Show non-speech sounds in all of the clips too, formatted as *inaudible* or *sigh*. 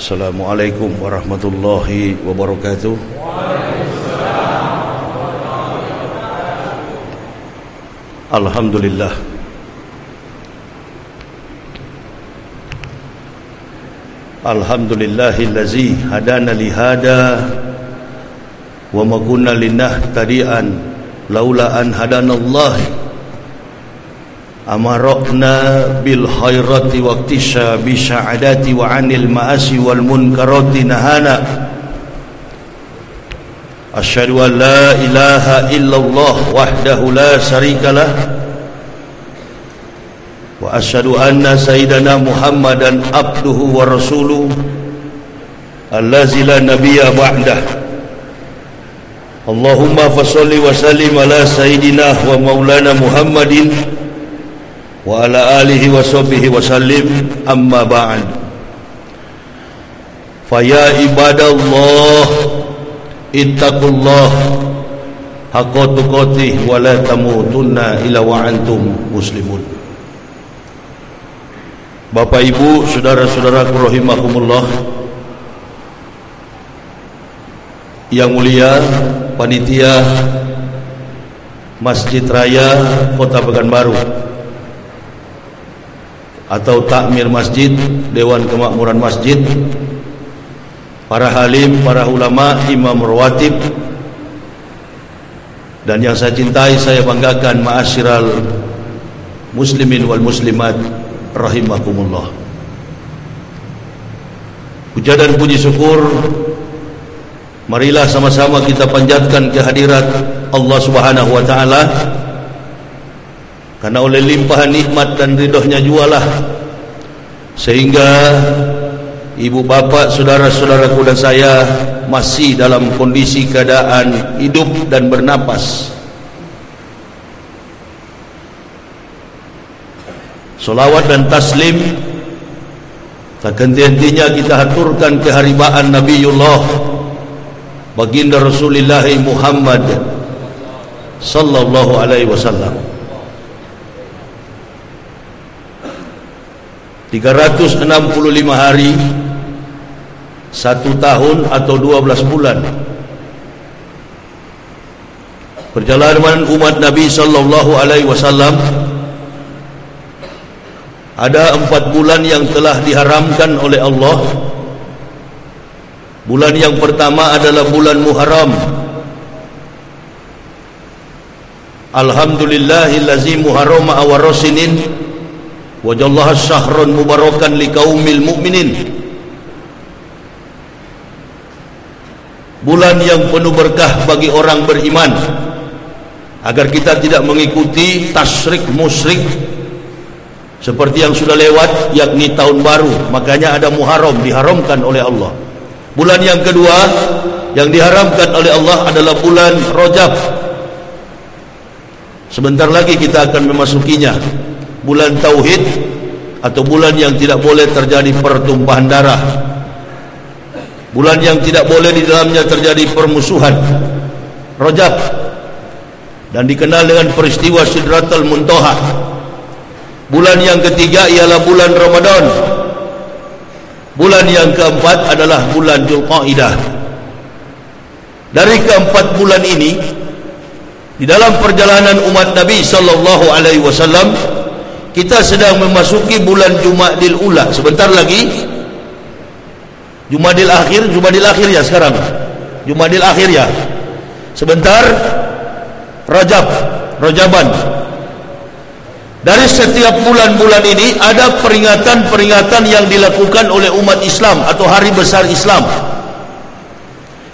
Assalamualaikum warahmatullahi wabarakatuh. Alhamdulillah. Alhamdulillahillazi hadana lihada wa ma kunna linahtadian laula an amarokna bil khairati waqtisha bi sya'adati wa anil ma'asi wal munkarati nahana. Asyhadu an la ilaha illallah la syarikalah wa asyhadu anna sayyidana muhammadan abduhu wa rasuluhu allazi la nabiyya ba'dah. Allahumma fasalli wa sallim ala sayyidina wa ala alihi wa sahbihi wa sallim. Amma ba'd. Fa ya ibadallah ittaqullah. Haqqa tuqatih wa la tamutunna illa wa antum muslimun. Bapak Ibu saudara-saudara rahimakumullah. Yang mulia panitia Masjid Raya Kota Pekanbaru atau takmir masjid, dewan kemakmuran masjid, para halim, para ulama, imam rawatib dan yang saya cintai, saya banggakan ma'asyiral muslimin wal muslimat rahimakumullah. Puja dan puji syukur marilah sama-sama kita panjatkan kehadirat Allah Subhanahu wa taala karena oleh limpahan nikmat dan ridhonya jualah. Sehingga ibu bapa saudara-saudaraku dan saya masih dalam kondisi keadaan hidup dan bernapas. Salawat dan taslim tak henti-hentinya kita haturkan keharibaan Nabiullah baginda Rasulullah Muhammad sallallahu alaihi wasallam 365 hari satu tahun atau 12 bulan. Perjalanan umat Nabi sallallahu alaihi wasallam ada empat bulan yang telah diharamkan oleh Allah. Bulan yang pertama adalah bulan Muharram. Alhamdulillahillazi muharrama awarosinin wajallahu syahran mubarakan liqaumil mu'minin. Bulan yang penuh berkah bagi orang beriman. Agar kita tidak mengikuti tasrik musrik seperti yang sudah lewat yakni tahun baru. Makanya ada Muharram diharamkan oleh Allah. Bulan yang kedua yang diharamkan oleh Allah adalah bulan Rajab. Sebentar lagi kita akan memasukinya bulan tauhid atau bulan yang tidak boleh terjadi pertumpahan darah. Bulan yang tidak boleh di dalamnya terjadi permusuhan. Rojab dan dikenal dengan peristiwa sidratul muntaha. Bulan yang ketiga ialah bulan Ramadan. Bulan yang keempat adalah bulan Julqaidah dari keempat bulan ini di dalam perjalanan umat Nabi sallallahu alaihi wasallam kita sedang memasuki bulan Jumadil Ula. Sebentar lagi. Jumadil Akhir Jumadil Akhir ya sekarang. Jumadil Akhir ya. Sebentar. Rajab Rajaban. Dari setiap bulan-bulan ini ada peringatan-peringatan yang dilakukan oleh umat Islam atau hari besar Islam.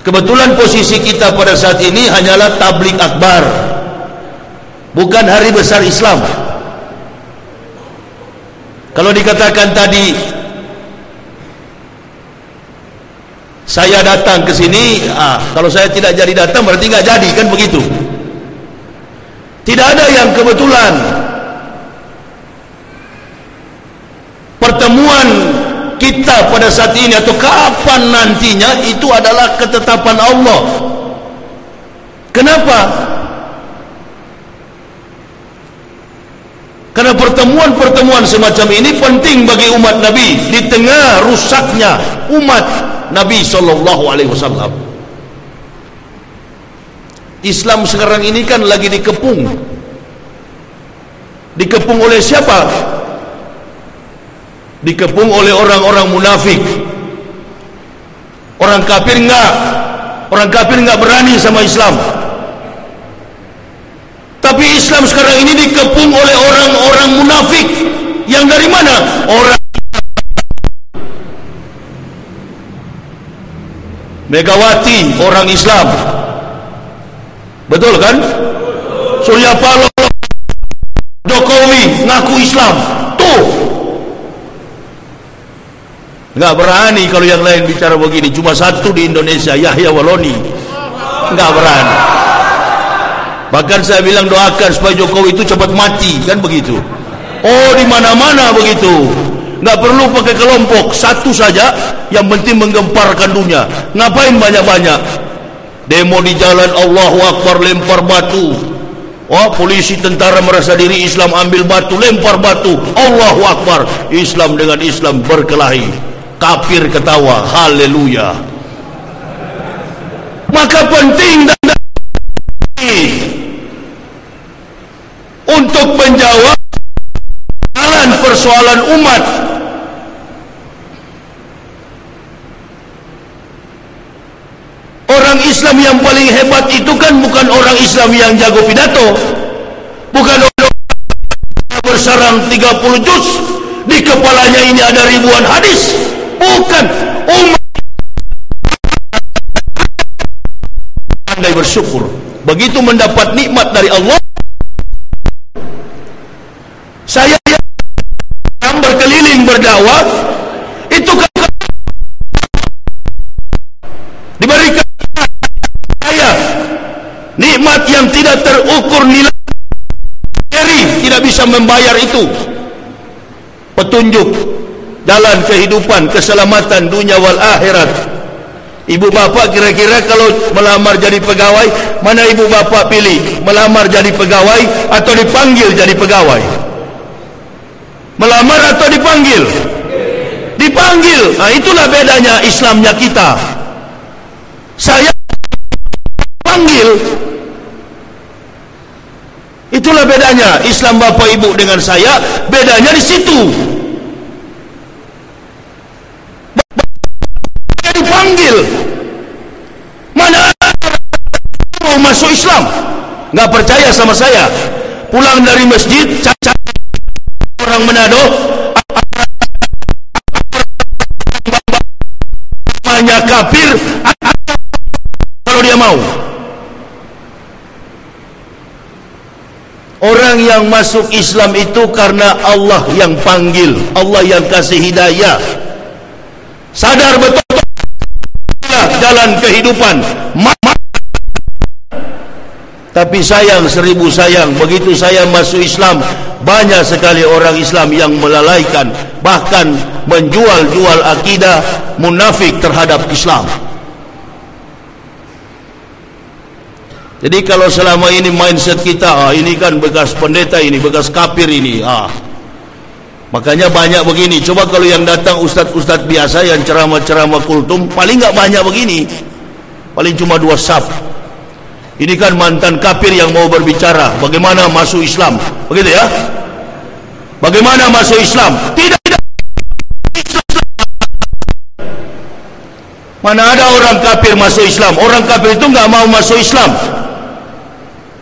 Kebetulan posisi kita pada saat ini hanyalah tablik akbar bukan hari besar Islam kalau dikatakan tadi saya datang ke sini, ah, kalau saya tidak jadi datang berarti nggak jadi kan begitu. Tidak ada yang kebetulan. Pertemuan kita pada saat ini atau kapan nantinya itu adalah ketetapan Allah. Kenapa? Karena pertemuan-pertemuan semacam ini penting bagi umat Nabi di tengah rusaknya umat Nabi sallallahu alaihi wasallam. Islam sekarang ini kan lagi dikepung. Dikepung oleh siapa? Dikepung oleh orang-orang munafik. Orang kafir enggak. Orang kafir enggak berani sama Islam. Tapi Islam sekarang ini dikepung oleh orang-orang munafik yang dari mana? Orang Megawati orang Islam. Betul kan? Surya Paloh Jokowi ngaku Islam. Tuh. Enggak berani kalau yang lain bicara begini. Cuma satu di Indonesia, Yahya Waloni. Enggak berani. Bahkan saya bilang doakan supaya Jokowi itu cepat mati, kan begitu. Oh, di mana-mana begitu. Nggak perlu pakai kelompok, satu saja yang penting menggemparkan dunia. Ngapain banyak-banyak? Demo di jalan Allahu Akbar lempar batu. Oh, polisi tentara merasa diri Islam ambil batu, lempar batu. Allahu Akbar. Islam dengan Islam berkelahi. Kafir ketawa. Haleluya. Maka penting dan untuk menjawab persoalan persoalan umat. Orang Islam yang paling hebat itu kan bukan orang Islam yang jago pidato. Bukan orang bersarang 30 juz di kepalanya ini ada ribuan hadis. Bukan. Umat. Pandai bersyukur. Begitu mendapat nikmat dari Allah saya yang berkeliling berdakwah itu diberikan saya nikmat yang tidak terukur nilai. Eri tidak bisa membayar itu. Petunjuk jalan kehidupan keselamatan dunia wal akhirat. Ibu bapa kira-kira kalau melamar jadi pegawai Mana ibu bapa pilih? Melamar jadi pegawai Atau dipanggil jadi pegawai melamar atau dipanggil? Dipanggil. Nah itulah bedanya Islamnya kita. Saya panggil. Itulah bedanya Islam bapak ibu dengan saya. Bedanya di situ. Dipanggil. Mana mau masuk Islam? Nggak percaya sama saya. Pulang dari masjid cacat orang Manado namanya kafir. Kalau dia mau. Orang yang masuk Islam itu karena Allah yang panggil. Allah yang kasih hidayah. Sadar betul jalan kehidupan tapi sayang seribu sayang. Begitu saya masuk Islam banyak sekali orang Islam yang melalaikan bahkan menjual-jual akidah munafik terhadap Islam. Jadi kalau selama ini mindset kita ah, ini kan bekas pendeta ini bekas kafir ini. Ah. makanya banyak begini. Coba kalau yang datang ustaz-ustaz biasa yang ceramah-ceramah kultum paling enggak banyak begini. Paling cuma dua sab ini kan mantan kafir yang mau berbicara bagaimana masuk Islam. Begitu ya? Bagaimana masuk Islam? Tidak tidak. Mana ada orang kafir masuk Islam? Orang kafir itu enggak mau masuk Islam.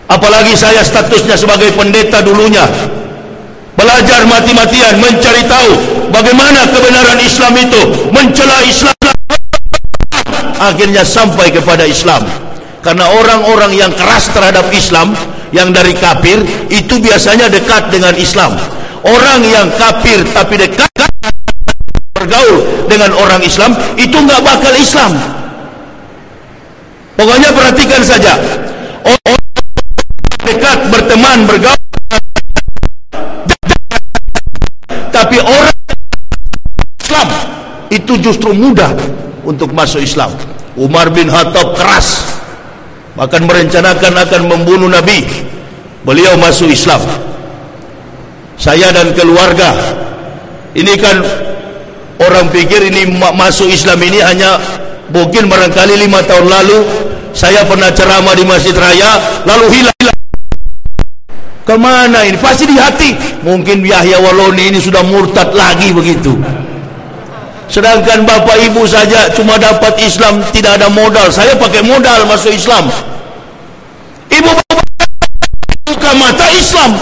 Apalagi saya statusnya sebagai pendeta dulunya. Belajar mati-matian mencari tahu bagaimana kebenaran Islam itu, mencela Islam. Akhirnya sampai kepada Islam karena orang-orang yang keras terhadap Islam yang dari kafir itu biasanya dekat dengan Islam. Orang yang kafir tapi dekat bergaul dengan orang Islam itu nggak bakal Islam. Pokoknya perhatikan saja. Orang dekat berteman bergaul. Tapi orang Islam itu justru mudah untuk masuk Islam. Umar bin Khattab keras bahkan merencanakan akan membunuh Nabi. Beliau masuk Islam. Saya dan keluarga. Ini kan orang pikir ini masuk Islam ini hanya mungkin barangkali lima tahun lalu. Saya pernah ceramah di Masjid Raya lalu hilang. Kemana ini? Pasti di hati. Mungkin Yahya Waloni ini sudah murtad lagi begitu sedangkan bapak ibu saja cuma dapat Islam tidak ada modal. Saya pakai modal masuk Islam. Ibu bapak buka mata Islam.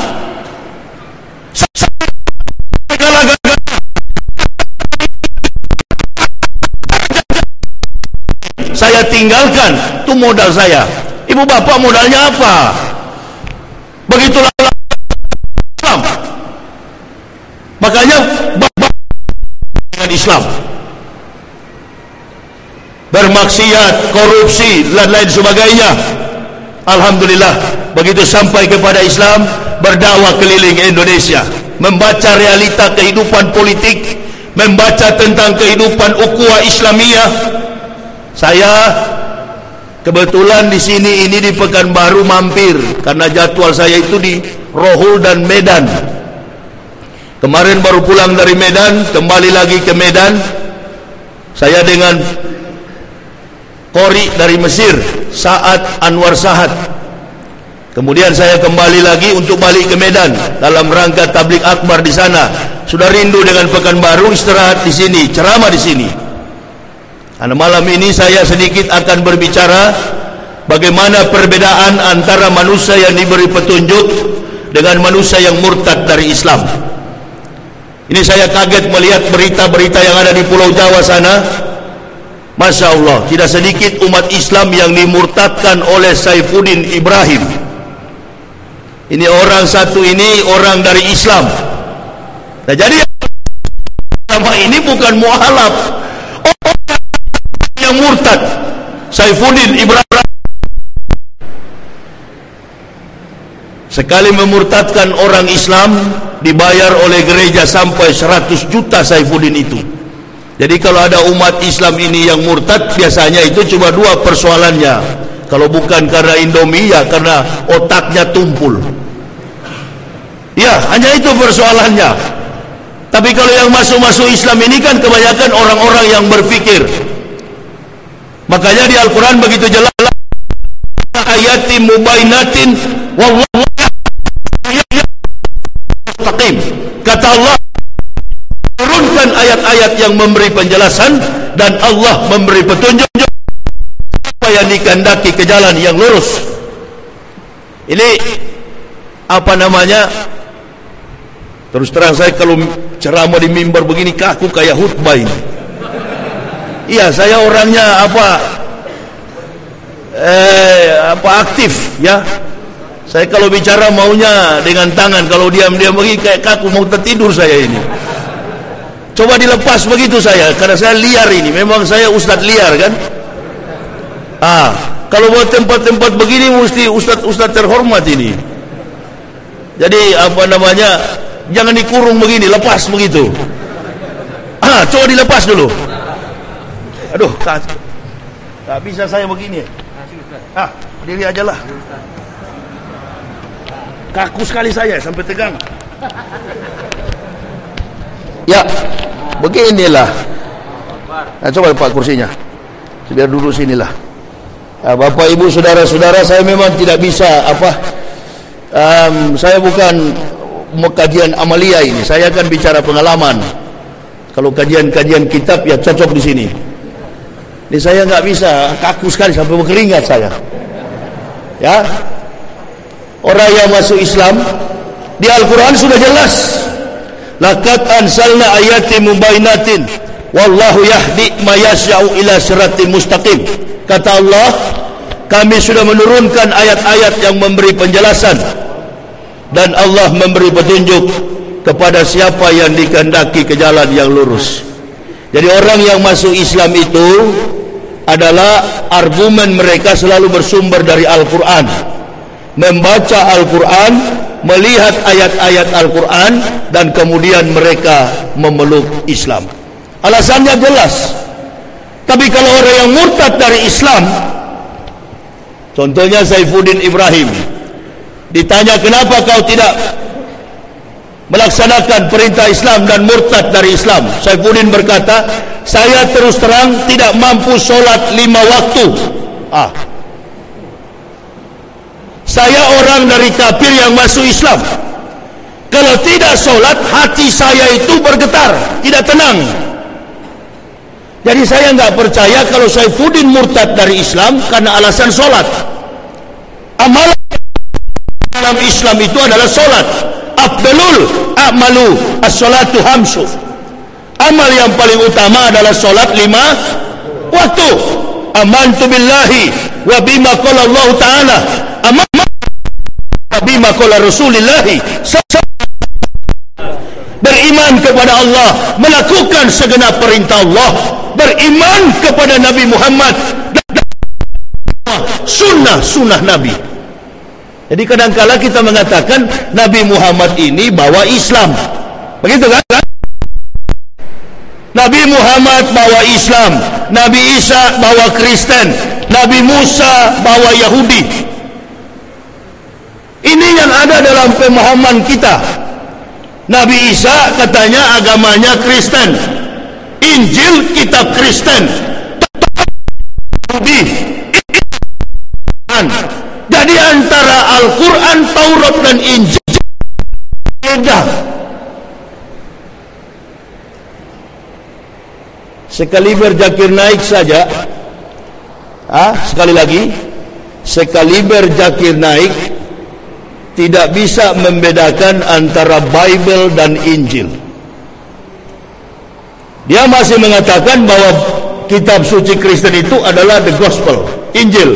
Saya tinggalkan. Itu modal saya. Ibu bapak modalnya apa? Begitulah. Islam makanya dengan Islam. Bermaksiat korupsi dan lain sebagainya. Alhamdulillah begitu sampai kepada Islam berdakwah keliling Indonesia. Membaca realita kehidupan politik membaca tentang kehidupan ukhuwah Islamiyah. Saya kebetulan di sini ini di Pekanbaru mampir karena jadwal saya itu di Rohul dan Medan kemarin baru pulang dari Medan kembali lagi ke Medan. Saya dengan Kori dari Mesir saat Anwar Sahad kemudian saya kembali lagi untuk balik ke Medan dalam rangka tablik akbar di sana. Sudah rindu dengan Pekanbaru istirahat di sini ceramah di sini. Karena malam ini saya sedikit akan berbicara bagaimana perbedaan antara manusia yang diberi petunjuk dengan manusia yang murtad dari Islam ini saya kaget melihat berita-berita yang ada di Pulau Jawa sana. Masya Allah Tidak sedikit umat Islam yang dimurtadkan oleh Saifuddin Ibrahim. Ini orang satu ini orang dari Islam. Nah jadi Sama ini bukan mu'alaf. Orang yang murtad Saifuddin Ibrahim. Sekali memurtadkan orang Islam Dibayar oleh gereja sampai 100 juta Saifuddin itu jadi kalau ada umat Islam ini yang murtad biasanya itu cuma dua persoalannya. Kalau bukan karena Indomie ya karena otaknya tumpul. Ya, hanya itu persoalannya. Tapi kalau yang masuk-masuk Islam ini kan kebanyakan orang-orang yang berfikir. Makanya di Al-Quran begitu jelas ayatin mubainatin wallahu kata Allah turunkan ayat-ayat yang memberi penjelasan dan Allah memberi petunjuk supaya dikandaki ke jalan yang lurus. Ini apa namanya? Terus terang saya kalau ceramah di mimbar begini kaku kayak khutbah ini. Iya saya orangnya apa? Eh apa aktif ya saya kalau bicara maunya dengan tangan kalau diam-diam begini kayak kaku mau tertidur saya ini. Coba dilepas begitu saya Karena saya liar ini. Memang saya ustaz liar kan? Ah, Kalau buat tempat-tempat begini Mesti ustaz-ustaz terhormat ini. Jadi apa namanya Jangan dikurung begini Lepas begitu. Ah, Coba dilepas dulu. Aduh tak, tak bisa saya begini. Ah, Diri aja lah Kaku sekali saya Sampai tegang Ya, beginilah. Nah, coba lepas kursinya. Biar duduk sinilah. Nah, Bapak Ibu saudara-saudara, saya memang tidak bisa apa. Um, saya bukan kajian amalia ini. Saya akan bicara pengalaman. Kalau kajian-kajian kitab ya cocok di sini. Ini saya nggak bisa kaku sekali sampai berkeringat saya. Ya, orang yang masuk Islam di Al-Quran sudah jelas. Laqad ansalna ayatin mubainatin wallahu yahdi ma yasha'u ila siratin mustaqim. Kata Allah kami sudah menurunkan ayat-ayat yang memberi penjelasan. Dan Allah memberi petunjuk kepada siapa yang dikehendaki ke jalan yang lurus. Jadi orang yang masuk Islam itu adalah argumen mereka selalu bersumber dari Al-Quran membaca Al-Quran melihat ayat-ayat Al-Quran dan kemudian mereka memeluk Islam alasannya jelas tapi kalau orang yang murtad dari Islam contohnya Saifuddin Ibrahim ditanya kenapa kau tidak melaksanakan perintah Islam dan murtad dari Islam. Saifuddin berkata, saya terus terang tidak mampu solat lima waktu. Ah. Saya orang dari kafir yang masuk Islam. Kalau tidak solat, hati saya itu bergetar, tidak tenang. Jadi saya enggak percaya kalau Saifuddin murtad dari Islam karena alasan solat. Amalan dalam Islam itu adalah solat. Afdalul a'malu as-salatu hamsu. Amal yang paling utama adalah solat lima waktu. Amantu billahi wa bima qala Allah Ta'ala. Bima qala Rasulullah beriman kepada Allah melakukan segenap perintah Allah beriman kepada Nabi Muhammad sunnah-sunnah Nabi. Jadi kadang-kala kita mengatakan Nabi Muhammad ini bawa Islam. Begitu kan? Nabi Muhammad bawa Islam Nabi Isa bawa Kristen Nabi Musa bawa Yahudi ini yang ada dalam pemahaman kita. Nabi Isa katanya agamanya Kristen. Injil kitab Kristen. Jadi antara Al-Quran, Taurat dan Injil beda. Sekali berjakir naik saja. Ah, sekali lagi. Sekali berjakir naik tidak bisa membedakan antara Bible dan Injil dia masih mengatakan bahwa kitab suci Kristen itu adalah the gospel, Injil.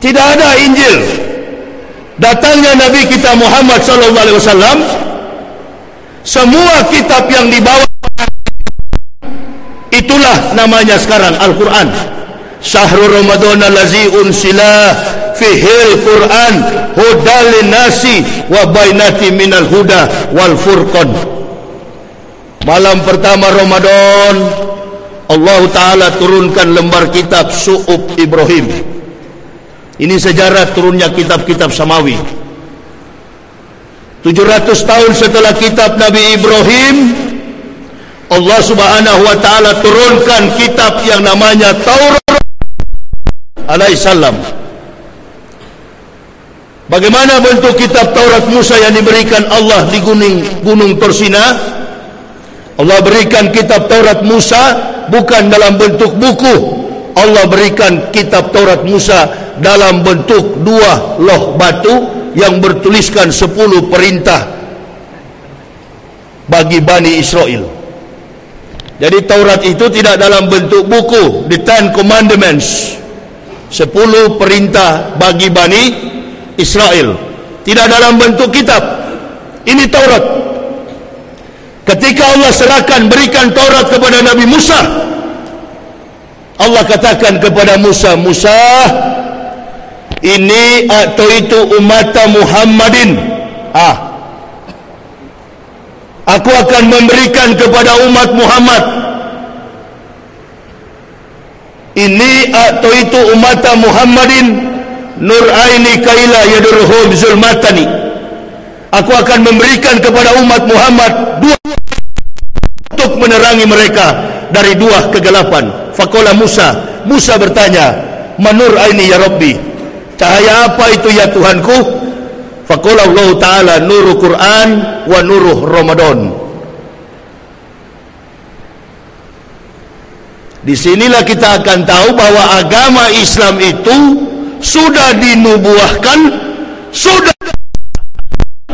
Tidak ada Injil. Datangnya Nabi kita Muhammad sallallahu alaihi wasallam semua kitab yang dibawa itulah namanya sekarang Al-Qur'an. Syahrul Ramadan allazi unsila fihil Qur'an hudal nasi wa bainati minal huda wal furqan. Malam pertama Ramadan Allah Ta'ala turunkan lembar kitab Su'ub Ibrahim. Ini sejarah turunnya kitab-kitab Samawi. 700 tahun setelah kitab Nabi Ibrahim Allah Subhanahu Wa Ta'ala turunkan kitab yang namanya Taurat Alaihissalam Bagaimana bentuk kitab Taurat Musa yang diberikan Allah di gunung, gunung Torsina? Allah berikan kitab Taurat Musa bukan dalam bentuk buku. Allah berikan kitab Taurat Musa dalam bentuk dua loh batu yang bertuliskan sepuluh perintah bagi Bani Israel. Jadi Taurat itu tidak dalam bentuk buku, the Ten Commandments. Sepuluh perintah bagi Bani Israel. Tidak dalam bentuk kitab. Ini Taurat. Ketika Allah serahkan berikan Taurat kepada Nabi Musa Allah katakan kepada Musa Musa ini atau itu umat Muhammadin ah Aku akan memberikan kepada umat Muhammad ini atau itu umat Muhammadin nur aini kaila yadurhum zulmatani Aku akan memberikan kepada umat Muhammad dua untuk menerangi mereka dari dua kegelapan. Fakola Musa, Musa bertanya, Manur aini ya Rabbi, cahaya apa itu ya Tuhanku? Fakola Allah Ta'ala nuru Quran wa nuruh Ramadan. Di sinilah kita akan tahu bahwa agama Islam itu sudah dinubuahkan, sudah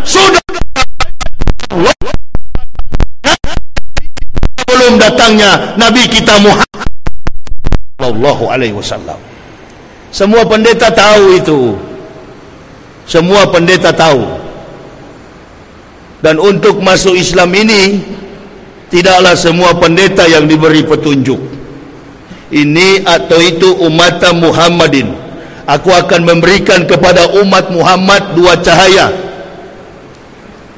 sudah sebelum datangnya Nabi kita Muhammad sallallahu alaihi wasallam. Semua pendeta tahu itu. Semua pendeta tahu. Dan untuk masuk Islam ini tidaklah semua pendeta yang diberi petunjuk. Ini atau itu umat Muhammadin. Aku akan memberikan kepada umat Muhammad dua cahaya.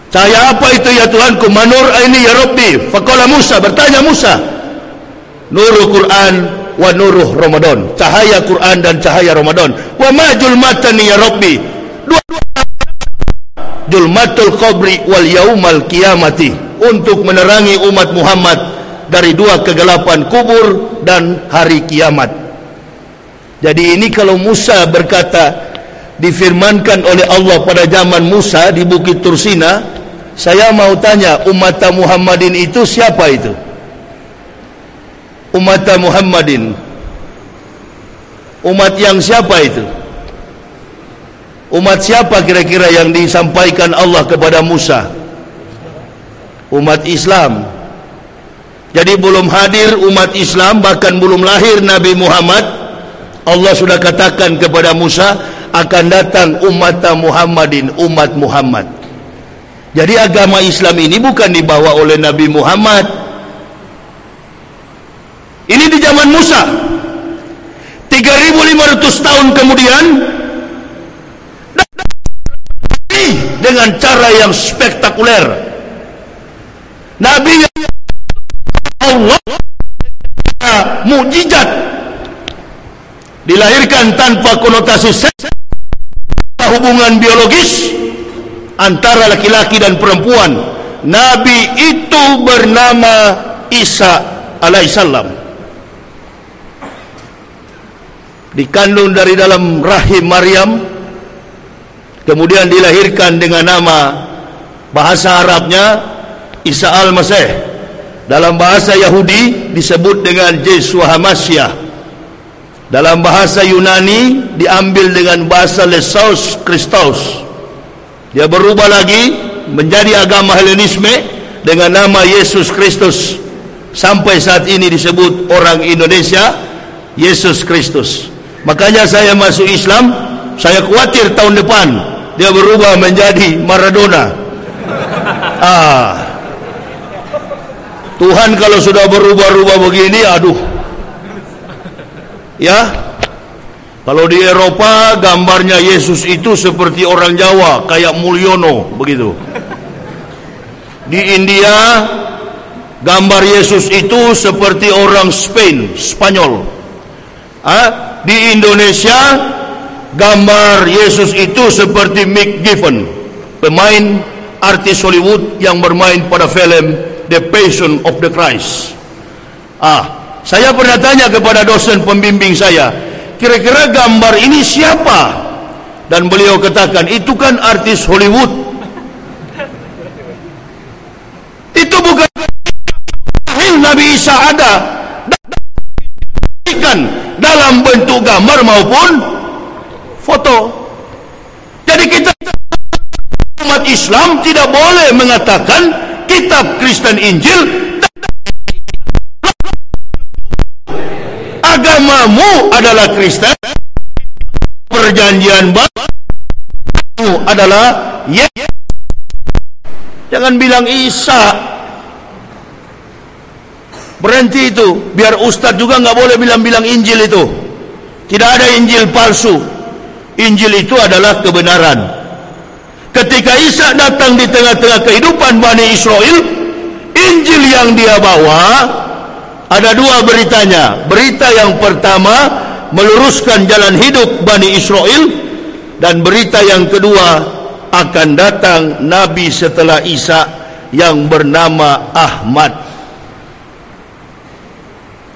Cahaya apa itu ya Tuhanku? Manur ini ya Rabbi. Faqala Musa, bertanya Musa. Nurul Quran wa nuruh Ramadan. Cahaya Quran dan cahaya Ramadan. Wa majul matani ya Rabbi. Dua-dua julmatul qabri wal yaumal kiamati untuk menerangi umat Muhammad dari dua kegelapan kubur dan hari kiamat. Jadi ini kalau Musa berkata difirmankan oleh Allah pada zaman Musa di Bukit Tursina, saya mau tanya umat Muhammadin itu siapa itu? Umat Muhammadin. Umat yang siapa itu? Umat siapa kira-kira yang disampaikan Allah kepada Musa? Umat Islam. Jadi belum hadir umat Islam bahkan belum lahir Nabi Muhammad Allah sudah katakan kepada Musa akan datang umat Muhammadin umat Muhammad. Jadi agama Islam ini bukan dibawa oleh Nabi Muhammad. Ini di zaman Musa. 3500 tahun kemudian dengan cara yang spektakuler. Nabi Allah mujizat dilahirkan tanpa konotasi seks hubungan biologis antara laki-laki dan perempuan. Nabi itu bernama Isa alaihissalam dikandung dari dalam rahim Maryam kemudian dilahirkan dengan nama bahasa Arabnya Isa al-Masih. Dalam bahasa Yahudi disebut dengan Yeshua Hamasyah dalam bahasa Yunani diambil dengan bahasa Lesos Christos dia berubah lagi menjadi agama Helenisme dengan nama Yesus Kristus sampai saat ini disebut orang Indonesia Yesus Kristus makanya saya masuk Islam saya khawatir tahun depan dia berubah menjadi Maradona. Ah. Tuhan kalau sudah berubah-ubah begini, aduh. Ya. Kalau di Eropa gambarnya Yesus itu seperti orang Jawa, kayak Mulyono begitu. Di India gambar Yesus itu seperti orang Spain, Spanyol. Ah, di Indonesia gambar Yesus itu seperti Mick Giffen pemain artis Hollywood yang bermain pada film The Passion of the Christ ah saya pernah tanya kepada dosen pembimbing saya kira-kira gambar ini siapa? Dan beliau katakan itu kan artis Hollywood. Itu bukan Nabi Isa ada. Dalam bentuk gambar maupun foto. Jadi kita umat Islam tidak boleh mengatakan kitab Kristen Injil agamamu adalah Kristen. Perjanjian baru adalah ya jangan bilang Isa. Berhenti itu. Biar Ustadz juga nggak boleh bilang-bilang Injil itu. Tidak ada Injil palsu. Injil itu adalah kebenaran. Ketika Isa datang di tengah-tengah kehidupan Bani Israel, Injil yang dia bawa ada dua beritanya. Berita yang pertama meluruskan jalan hidup Bani Israel dan berita yang kedua akan datang nabi setelah Isa yang bernama Ahmad.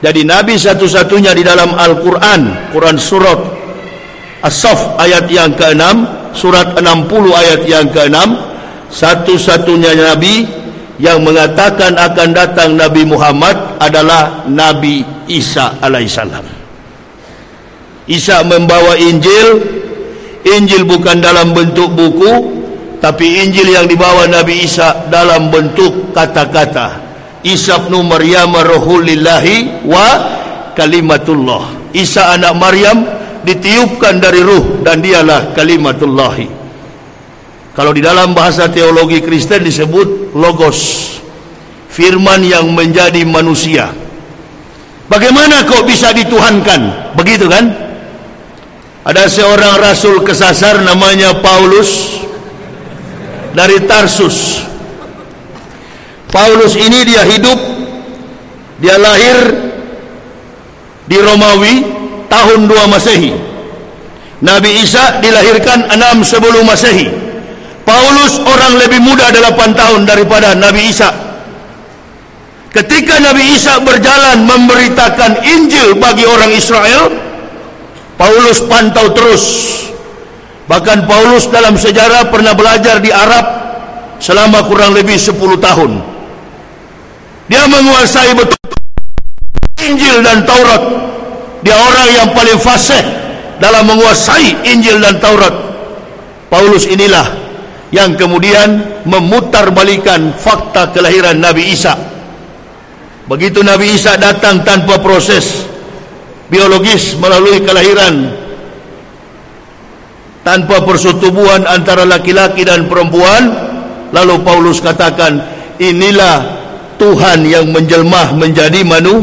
Jadi nabi satu-satunya di dalam Al-Qur'an, Quran surat As-Saf ayat yang ke-6 Surat 60 ayat yang ke-6 Satu-satunya Nabi Yang mengatakan akan datang Nabi Muhammad Adalah Nabi Isa alaihissalam Isa membawa Injil. Injil bukan dalam bentuk buku Tapi Injil yang dibawa Nabi Isa Dalam bentuk kata-kata. Isa ibn Maryam Rahulillahi Wa Kalimatullah. Isa anak Maryam ditiupkan dari ruh dan dialah kalimatullahi kalau di dalam bahasa teologi Kristen disebut logos. Firman yang menjadi manusia. Bagaimana kok bisa dituhankan? Begitu kan? Ada seorang rasul kesasar namanya Paulus dari Tarsus. Paulus ini dia hidup dia lahir di Romawi tahun 2 Masehi. Nabi Isa dilahirkan 6 sebelum Masehi. Paulus orang lebih muda 8 tahun daripada Nabi Isa. Ketika Nabi Isa berjalan memberitakan Injil bagi orang Israel, Paulus pantau terus. Bahkan Paulus dalam sejarah pernah belajar di Arab selama kurang lebih 10 tahun. Dia menguasai betul Injil dan Taurat. Dia orang yang paling fasih dalam menguasai Injil dan Taurat. Paulus inilah yang kemudian memutarbalikan fakta kelahiran Nabi Isa. Begitu Nabi Isa datang tanpa proses biologis melalui kelahiran tanpa persetubuhan antara laki-laki dan perempuan, lalu Paulus katakan, inilah Tuhan yang menjelmah menjadi manu,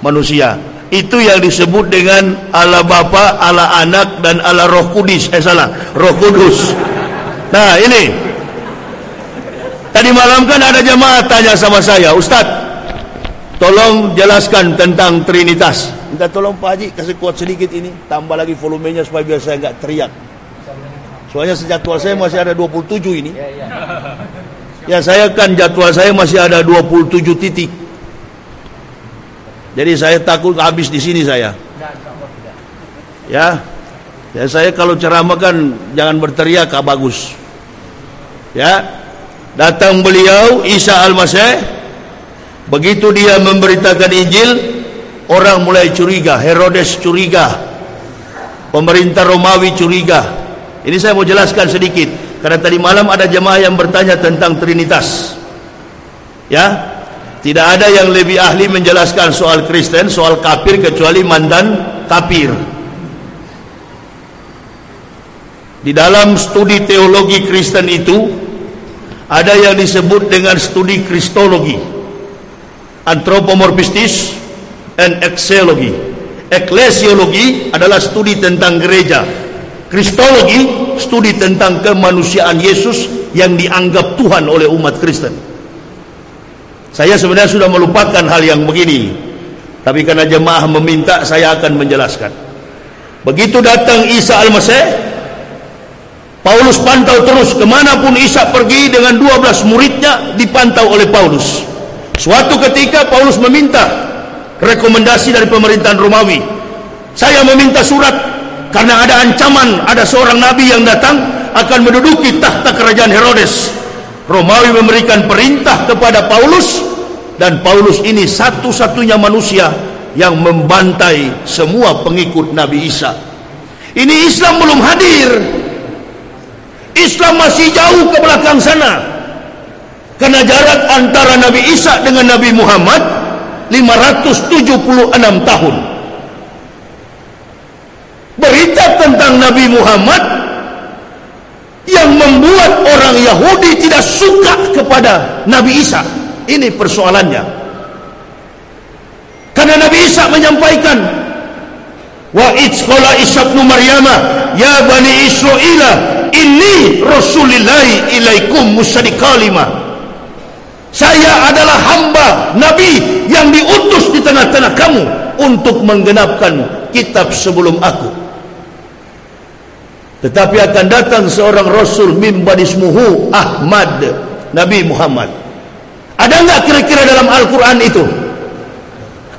manusia. Itu yang disebut dengan Allah Bapa, Allah Anak dan Allah Roh Kudus. Eh salah, Roh Kudus. Nah ini. Tadi malam kan ada jemaah tanya sama saya Ustaz Tolong jelaskan tentang Trinitas. Minta tolong Pak Haji kasih kuat sedikit ini Tambah lagi volumenya supaya biar saya enggak teriak. Soalnya sejadwal saya masih ada 27 ini. Ya saya kan jadwal saya masih ada 27 titik. Jadi saya takut habis di sini saya. Ya Ya saya kalau ceramah kan jangan berteriak bagus. Ya. Datang beliau Isa Al-Masih begitu dia memberitakan Injil orang mulai curiga, Herodes curiga. Pemerintah Romawi curiga. Ini saya mau jelaskan sedikit karena tadi malam ada jemaah yang bertanya tentang Trinitas. Ya. Tidak ada yang lebih ahli menjelaskan soal Kristen, soal kafir kecuali mandan kafir. Di dalam studi teologi Kristen itu ada yang disebut dengan studi kristologi, antropomorfistis, dan eksiologi. Eklesiologi adalah studi tentang gereja. Kristologi studi tentang kemanusiaan Yesus yang dianggap Tuhan oleh umat Kristen. Saya sebenarnya sudah melupakan hal yang begini, tapi karena jemaah meminta, saya akan menjelaskan. Begitu datang Isa Al-Masih, Paulus pantau terus kemanapun Isa pergi dengan 12 muridnya dipantau oleh Paulus. Suatu ketika Paulus meminta rekomendasi dari pemerintahan Romawi. Saya meminta surat karena ada ancaman ada seorang nabi yang datang akan menduduki tahta kerajaan Herodes. Romawi memberikan perintah kepada Paulus dan Paulus ini satu-satunya manusia yang membantai semua pengikut Nabi Isa. Ini Islam belum hadir Islam masih jauh ke belakang sana? Karena jarak antara Nabi Isa dengan Nabi Muhammad 576 tahun. Berita tentang Nabi Muhammad yang membuat orang Yahudi tidak suka kepada Nabi Isa. Ini persoalannya. Karena Nabi Isa menyampaikan wa itzqala Isa bin Maryam ya bani Israila ini Rasulillahi ilaikum musaddiqalima. Saya adalah hamba Nabi yang diutus di tengah-tengah kamu untuk menggenapkan kitab sebelum aku. Tetapi akan datang seorang Rasul min badismuhu Ahmad Nabi Muhammad. Ada enggak kira-kira dalam Al-Quran itu?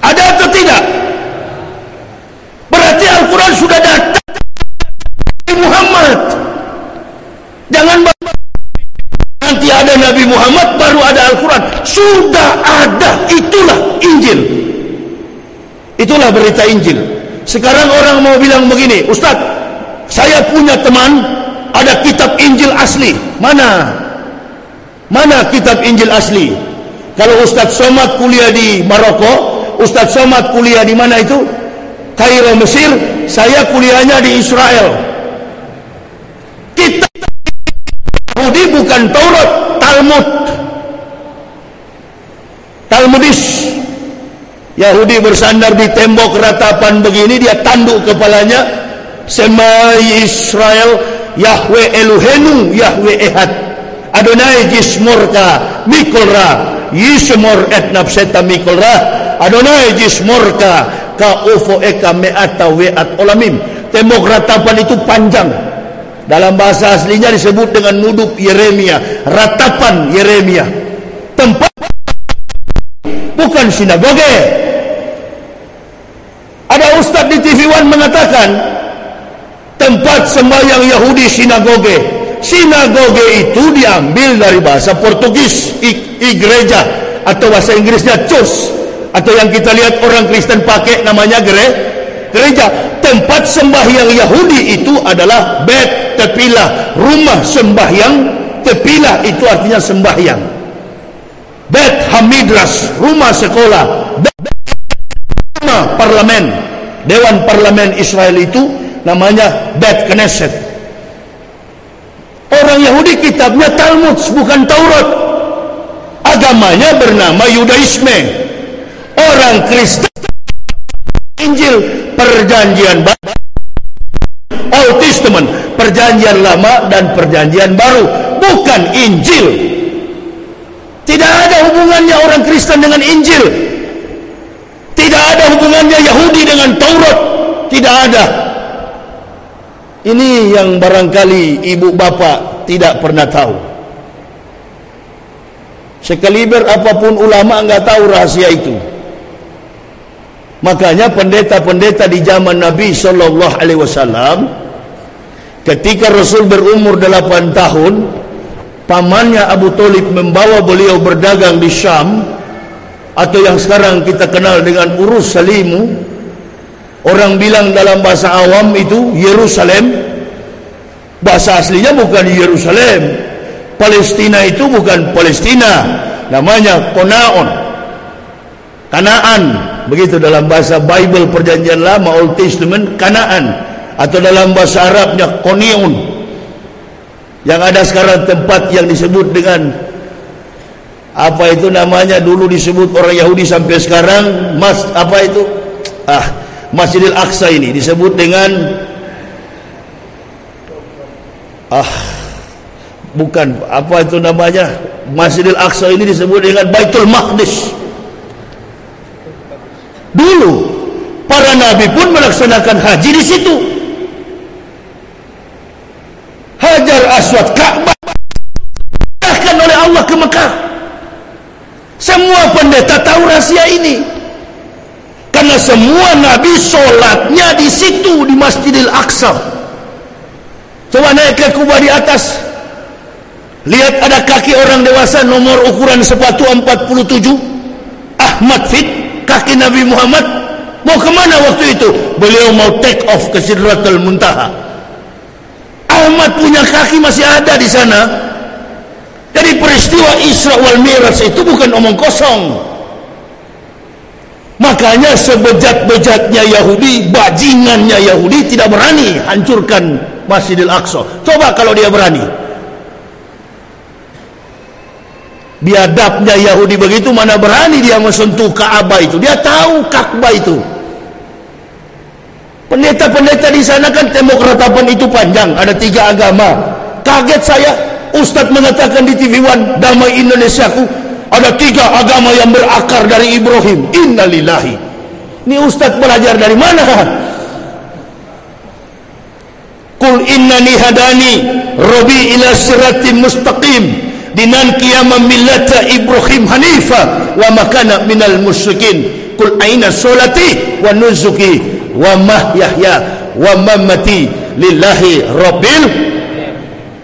Ada atau tidak Al-Quran sudah datang Muhammad Jangan nanti ada Nabi Muhammad baru ada Al-Quran. Sudah ada, itulah Injil. Itulah berita Injil. Sekarang orang mau bilang begini, Ustaz, saya punya teman ada kitab Injil asli. Mana? Mana kitab Injil asli? Kalau Ustaz Somad kuliah di Maroko, Ustaz Somad kuliah di mana itu? Kairo Mesir, saya kuliahnya di Israel. Kita Yahudi bukan Taurat, Talmud. Talmudis. Yahudi bersandar di tembok ratapan begini, dia tanduk kepalanya. Semai Israel, Yahweh Elohenu, Yahweh Ehad. Adonai Jismorka, Mikolra, Yismor et nafseta Mikolra, Adonai Jismorka, ka ufo eka me'ata we'at olamim. Tembok ratapan itu panjang. Dalam bahasa aslinya disebut dengan nuduk Yeremia ratapan Yeremia. Tempat bukan sinagoge. Ada ustaz di TV One mengatakan tempat sembahyang Yahudi sinagoge. Sinagoge itu diambil dari bahasa Portugis igreja atau bahasa Inggrisnya church atau yang kita lihat orang Kristen pakai namanya gereja. Tempat sembahyang Yahudi itu adalah bet tepilah rumah sembahyang tepilah itu artinya sembahyang. Bet Hamidras rumah sekolah rumah parlemen Dewan Parlemen Israel itu namanya Bet Knesset orang Yahudi kitabnya Talmud bukan Taurat agamanya bernama Yudaisme. Orang Kristen Injil perjanjian baru Old Testament perjanjian lama dan perjanjian baru bukan Injil. Tidak ada hubungannya orang Kristen dengan Injil. Tidak ada hubungannya Yahudi dengan Taurat. Tidak ada. Ini yang barangkali ibu bapa tidak pernah tahu sekaliber apapun ulama enggak tahu rahasia itu makanya pendeta-pendeta di zaman Nabi sallallahu alaihi wasallam Ketika Rasul berumur 8 tahun, pamannya Abu Talib membawa beliau berdagang di Syam atau yang sekarang kita kenal dengan Urus Salimu. Orang bilang dalam bahasa awam itu Yerusalem. Bahasa aslinya bukan Yerusalem. Palestina itu bukan Palestina, namanya Konaon. Kanaan, begitu dalam bahasa Bible Perjanjian Lama Old Testament Kanaan. Atau dalam bahasa Arabnya Koniun. Yang ada sekarang tempat yang disebut dengan apa itu namanya dulu disebut orang Yahudi sampai sekarang mas apa itu? Ah Masjidil Aqsa ini disebut dengan ah bukan apa itu namanya Masjidil Aqsa ini disebut dengan Baitul Maqdis dulu para nabi pun melaksanakan haji di situ Hajar Aswad Ka'bah dipindahkan oleh Allah ke Mekah. Semua pendeta tahu rahasia ini. Karena semua nabi solatnya di situ di Masjidil Aqsa. Coba naik ke kubah di atas. Lihat ada kaki orang dewasa nomor ukuran sepatu 47. Ahmad Fit, kaki Nabi Muhammad. Mau kemana waktu itu? Beliau mau take off ke Sidratul Muntaha. Ahmad punya kaki masih ada di sana. Jadi peristiwa Isra wal Mi'raj itu bukan omong kosong. Makanya sebejat-bejatnya Yahudi, bajingannya Yahudi tidak berani hancurkan Masjidil Aqsa. Coba kalau dia berani. Biadabnya Yahudi begitu mana berani dia mensentuh Ka'bah itu. Dia tahu Ka'bah itu. Pendeta-pendeta di sana kan tembok ratapan itu panjang, ada tiga agama. Kaget saya, Ustadz mengatakan di TV One, damai Indonesiaku, ada tiga agama yang berakar dari Ibrahim. Innalillahi. Ini Ustadz belajar dari mana? Kul innani hadani Robi ila siratim mustaqim dinan qiyamam millata Ibrahim hanifa wa makana minal musyrikin. Kul aina solati wa nuzuki wa mahyahya wa mamati lillahi rabbil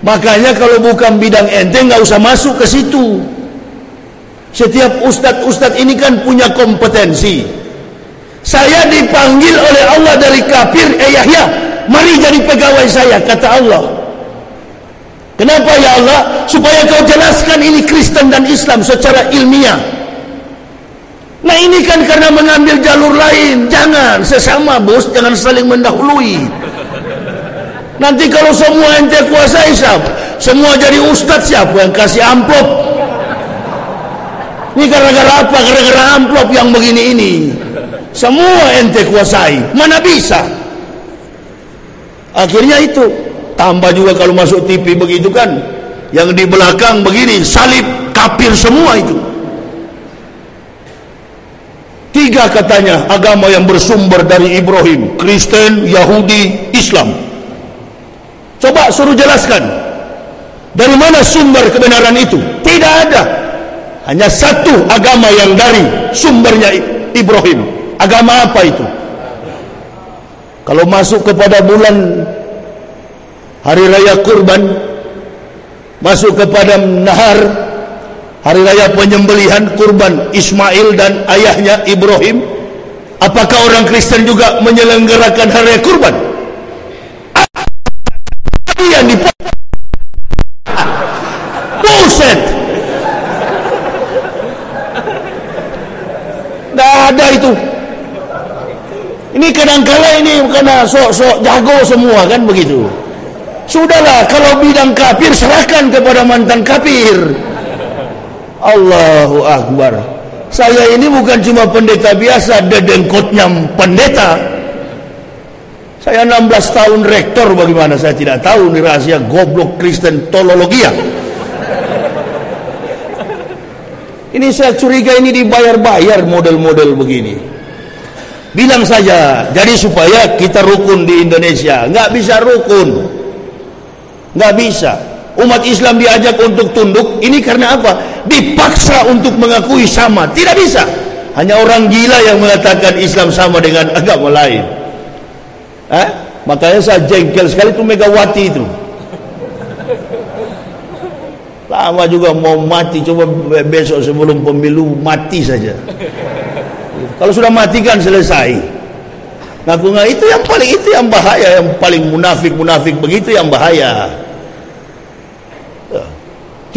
makanya kalau bukan bidang ente nggak usah masuk ke situ. Setiap ustadz-ustadz ini kan punya kompetensi. Saya dipanggil oleh Allah dari kafir eh Yahya mari jadi pegawai saya kata Allah kenapa ya Allah supaya kau jelaskan ini Kristen dan Islam secara ilmiah Nah ini kan karena mengambil jalur lain. Jangan sesama bos, jangan saling mendahului. Nanti kalau semua ente kuasai siapa? Semua jadi ustadz siapa yang kasih amplop? Ini gara-gara apa? Gara-gara amplop yang begini ini. Semua ente kuasai. Mana bisa? Akhirnya itu. Tambah juga kalau masuk TV begitu kan. Yang di belakang begini, salib, kapir semua itu. Tiga katanya agama yang bersumber dari Ibrahim, Kristen, Yahudi, Islam. Coba suruh jelaskan. Dari mana sumber kebenaran itu? Tidak ada. Hanya satu agama yang dari sumbernya Ibrahim. Agama apa itu? Kalau masuk kepada bulan hari raya kurban, masuk kepada nahar. Hari raya penyembelihan kurban Ismail dan ayahnya Ibrahim, apakah orang Kristen juga menyelenggarakan hari raya kurban? yang di bullshit. Tidak ada itu. Ini kadang-kala ini karena sok-sok jago semua kan begitu sudahlah kalau bidang kafir serahkan kepada mantan kafir Allahu Akbar saya ini bukan cuma pendeta biasa dedengkotnya pendeta saya 16 tahun rektor bagaimana saya tidak tahu ini rahasia goblok Kristen tolologia. Ini saya curiga ini dibayar-bayar model-model begini. Bilang saja, jadi supaya kita rukun di Indonesia. Nggak bisa rukun. Nggak bisa. Umat Islam diajak untuk tunduk, ini karena apa? Dipaksa untuk mengakui sama. Tidak bisa. Hanya orang gila yang mengatakan Islam sama dengan agama lain. Eh? Makanya saya jengkel sekali itu Megawati itu. Lama juga mau mati, coba besok sebelum pemilu mati saja. Kalau sudah mati kan selesai. Ngaku nggak itu yang paling itu yang bahaya, yang paling munafik munafik begitu yang bahaya.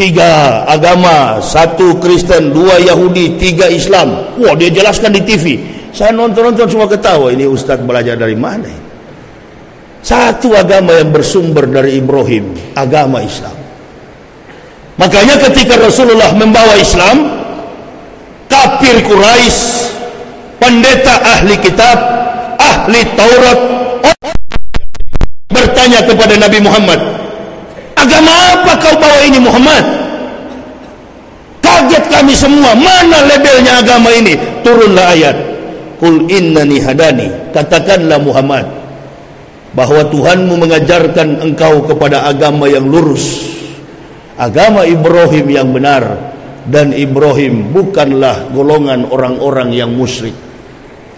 Tiga agama, satu Kristen, dua Yahudi, tiga Islam. Wah dia jelaskan di TV. Saya nonton-nonton semua ketawa. Ini Ustadz belajar dari mana? Satu agama yang bersumber dari Ibrahim, agama Islam. Makanya ketika Rasulullah membawa Islam, kafir Quraisy, pendeta ahli kitab, ahli Taurat, bertanya kepada Nabi Muhammad, agama apa kau bawa ini Muhammad? Kaget kami semua, mana labelnya agama ini? Turunlah ayat. Kul innani hadani. Katakanlah Muhammad, bahwa Tuhanmu mengajarkan engkau kepada agama yang lurus agama Ibrahim yang benar dan Ibrahim bukanlah golongan orang-orang yang musyrik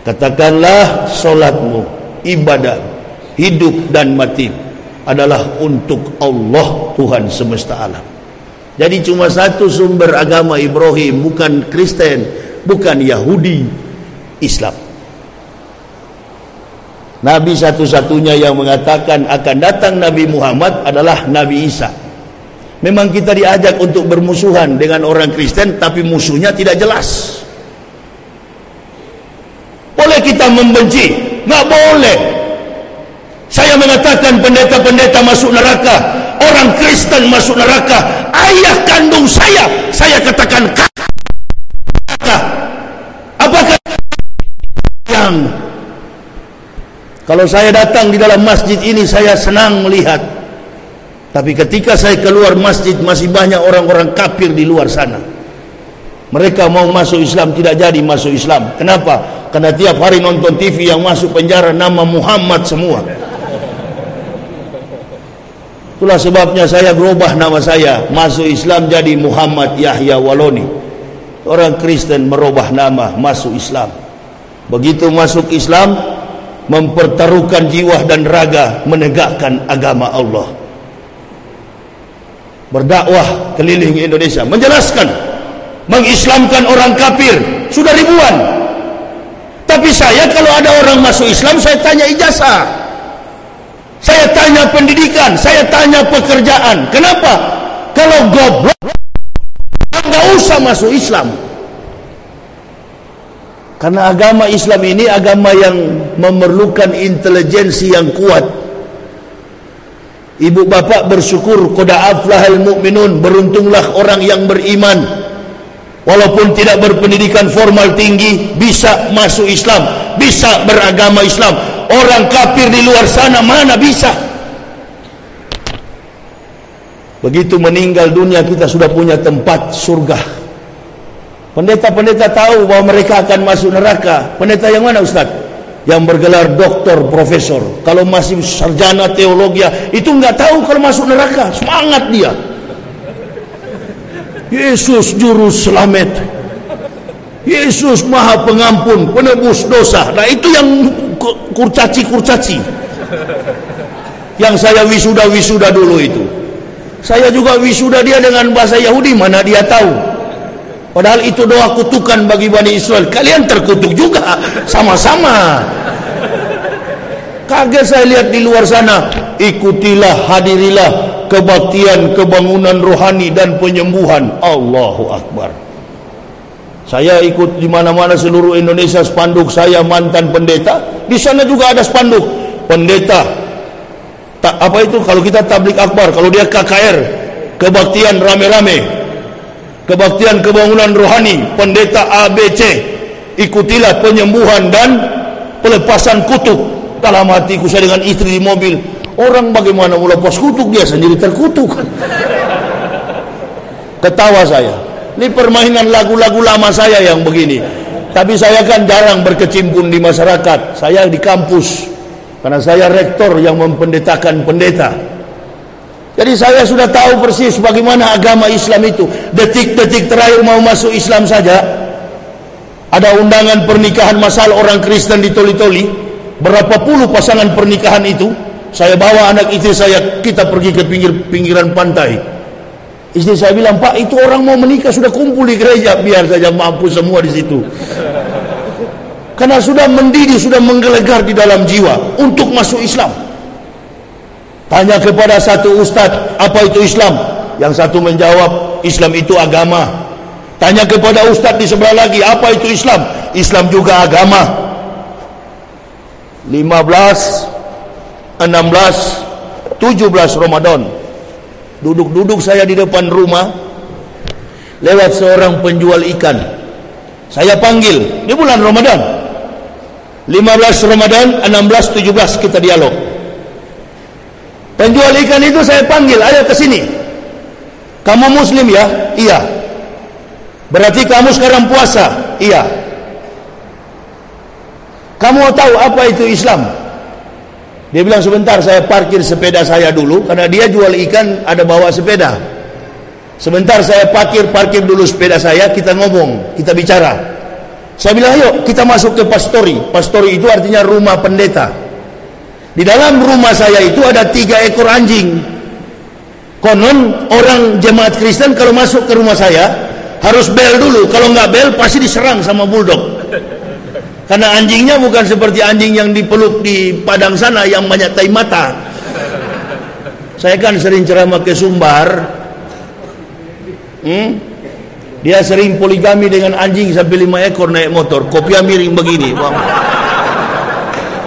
katakanlah solatmu ibadah hidup dan mati adalah untuk Allah Tuhan semesta alam jadi cuma satu sumber agama Ibrahim bukan Kristen bukan Yahudi Islam Nabi satu-satunya yang mengatakan akan datang Nabi Muhammad adalah Nabi Isa. Memang kita diajak untuk bermusuhan dengan orang Kristen tapi musuhnya tidak jelas. Boleh kita membenci? Enggak boleh. Saya mengatakan pendeta-pendeta masuk neraka, orang Kristen masuk neraka, ayah kandung saya, saya katakan kakak. Apakah yang kalau saya datang di dalam masjid ini saya senang melihat. Tapi ketika saya keluar masjid masih banyak orang-orang kafir di luar sana. Mereka mau masuk Islam tidak jadi masuk Islam. Kenapa? Karena tiap hari nonton TV yang masuk penjara nama Muhammad semua. Itulah sebabnya saya berubah nama saya. Masuk Islam jadi Muhammad Yahya Waloni. Orang Kristen merubah nama masuk Islam. Begitu masuk Islam, mempertaruhkan jiwa dan raga menegakkan agama Allah. Berdakwah keliling Indonesia. Menjelaskan mengislamkan orang kafir. Sudah ribuan. Tapi saya kalau ada orang masuk Islam saya tanya ijazah saya tanya pendidikan saya tanya pekerjaan kenapa kalau goblok nggak usah masuk Islam karena agama Islam ini agama yang memerlukan intelijensi yang kuat. Ibu bapak bersyukur koda aflahal mu'minun beruntunglah orang yang beriman. Walaupun tidak berpendidikan formal tinggi bisa masuk Islam, bisa beragama Islam. Orang kafir di luar sana mana bisa? Begitu meninggal dunia kita sudah punya tempat surga. Pendeta-pendeta tahu bahwa mereka akan masuk neraka. Pendeta yang mana Ustaz? yang bergelar doktor profesor kalau masih sarjana teologi itu nggak tahu kalau masuk neraka semangat dia Yesus juru selamat Yesus maha pengampun penebus dosa nah itu yang kurcaci-kurcaci yang saya wisuda-wisuda dulu itu saya juga wisuda dia dengan bahasa Yahudi mana dia tahu Padahal itu doa kutukan bagi Bani Israel. Kalian terkutuk juga. Sama-sama. Kaget saya lihat di luar sana. Ikutilah, hadirilah kebaktian, kebangunan rohani dan penyembuhan. Allahu Akbar. Saya ikut di mana-mana seluruh Indonesia spanduk saya mantan pendeta. Di sana juga ada spanduk. Pendeta. Tak apa itu? Kalau kita tablik akbar, kalau dia KKR, kebaktian rame-rame, kebaktian kebangunan rohani pendeta ABC ikutilah penyembuhan dan pelepasan kutuk dalam hatiku saya dengan istri di mobil. Orang bagaimana mau lepas kutuk dia sendiri terkutuk. *laughs* Ketawa saya ini permainan lagu-lagu lama saya yang begini tapi saya kan jarang berkecimpung di masyarakat saya di kampus karena saya rektor yang mempendetakan pendeta jadi saya sudah tahu persis bagaimana agama Islam itu. Detik-detik terakhir mau masuk Islam saja, ada undangan pernikahan masal orang Kristen di Toli-Toli. Berapa puluh pasangan pernikahan itu, saya bawa anak istri saya, kita pergi ke pinggir pinggiran pantai. Istri saya bilang, Pak itu orang mau menikah sudah kumpul di gereja, biar saja mampu semua di situ. Karena sudah mendidih, sudah menggelegar di dalam jiwa untuk masuk Islam. Tanya kepada satu ustaz, apa itu Islam? Yang satu menjawab, Islam itu agama. Tanya kepada ustaz di sebelah lagi, apa itu Islam? Islam juga agama. 15 16 17 Ramadan. Duduk-duduk saya di depan rumah lewat seorang penjual ikan. Saya panggil di bulan Ramadan. 15 Ramadan, 16 17 kita dialog. Penjual ikan itu saya panggil, ayo ke sini. Kamu muslim ya? Iya. Berarti kamu sekarang puasa? Iya. Kamu tahu apa itu Islam? Dia bilang sebentar saya parkir sepeda saya dulu karena dia jual ikan ada bawa sepeda. Sebentar saya parkir parkir dulu sepeda saya kita ngomong kita bicara. Saya bilang ayo kita masuk ke pastori. Pastori itu artinya rumah pendeta. Di dalam rumah saya itu ada tiga ekor anjing. Konon orang jemaat Kristen kalau masuk ke rumah saya harus bel dulu. Kalau nggak bel pasti diserang sama bulldog. Karena anjingnya bukan seperti anjing yang dipeluk di padang sana yang banyak tai mata. Saya kan sering ceramah ke Sumbar. Hmm? Dia sering poligami dengan anjing sampai lima ekor naik motor. Kopiah miring begini. Bang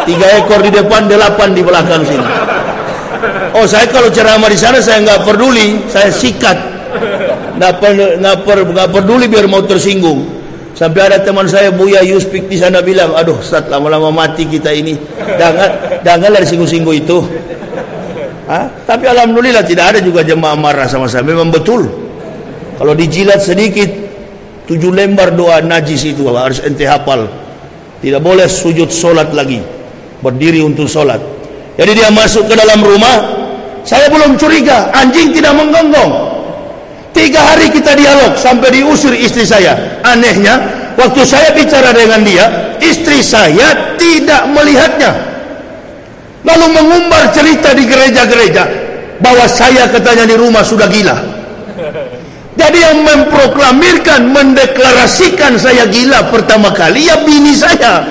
tiga ekor di depan delapan di belakang sini oh saya kalau ceramah di sana saya nggak peduli saya sikat nggak per, nggak peduli biar mau tersinggung sampai ada teman saya Buya Yuspik di sana bilang aduh saat lama-lama mati kita ini. Jangan jangan dari singgung-singgung itu. Hah? tapi alhamdulillah tidak ada juga jemaah marah sama saya. Memang betul. Kalau dijilat sedikit tujuh lembar doa najis itu harus ente hafal. Tidak boleh sujud solat lagi. Berdiri untuk sholat jadi dia masuk ke dalam rumah saya belum curiga. Anjing tidak menggonggong tiga hari kita dialog sampai diusir istri saya. Anehnya waktu saya bicara dengan dia istri saya tidak melihatnya. Lalu mengumbar cerita di gereja-gereja bahwa saya katanya di rumah sudah gila. Jadi yang memproklamirkan mendeklarasikan saya gila pertama kali ya bini saya.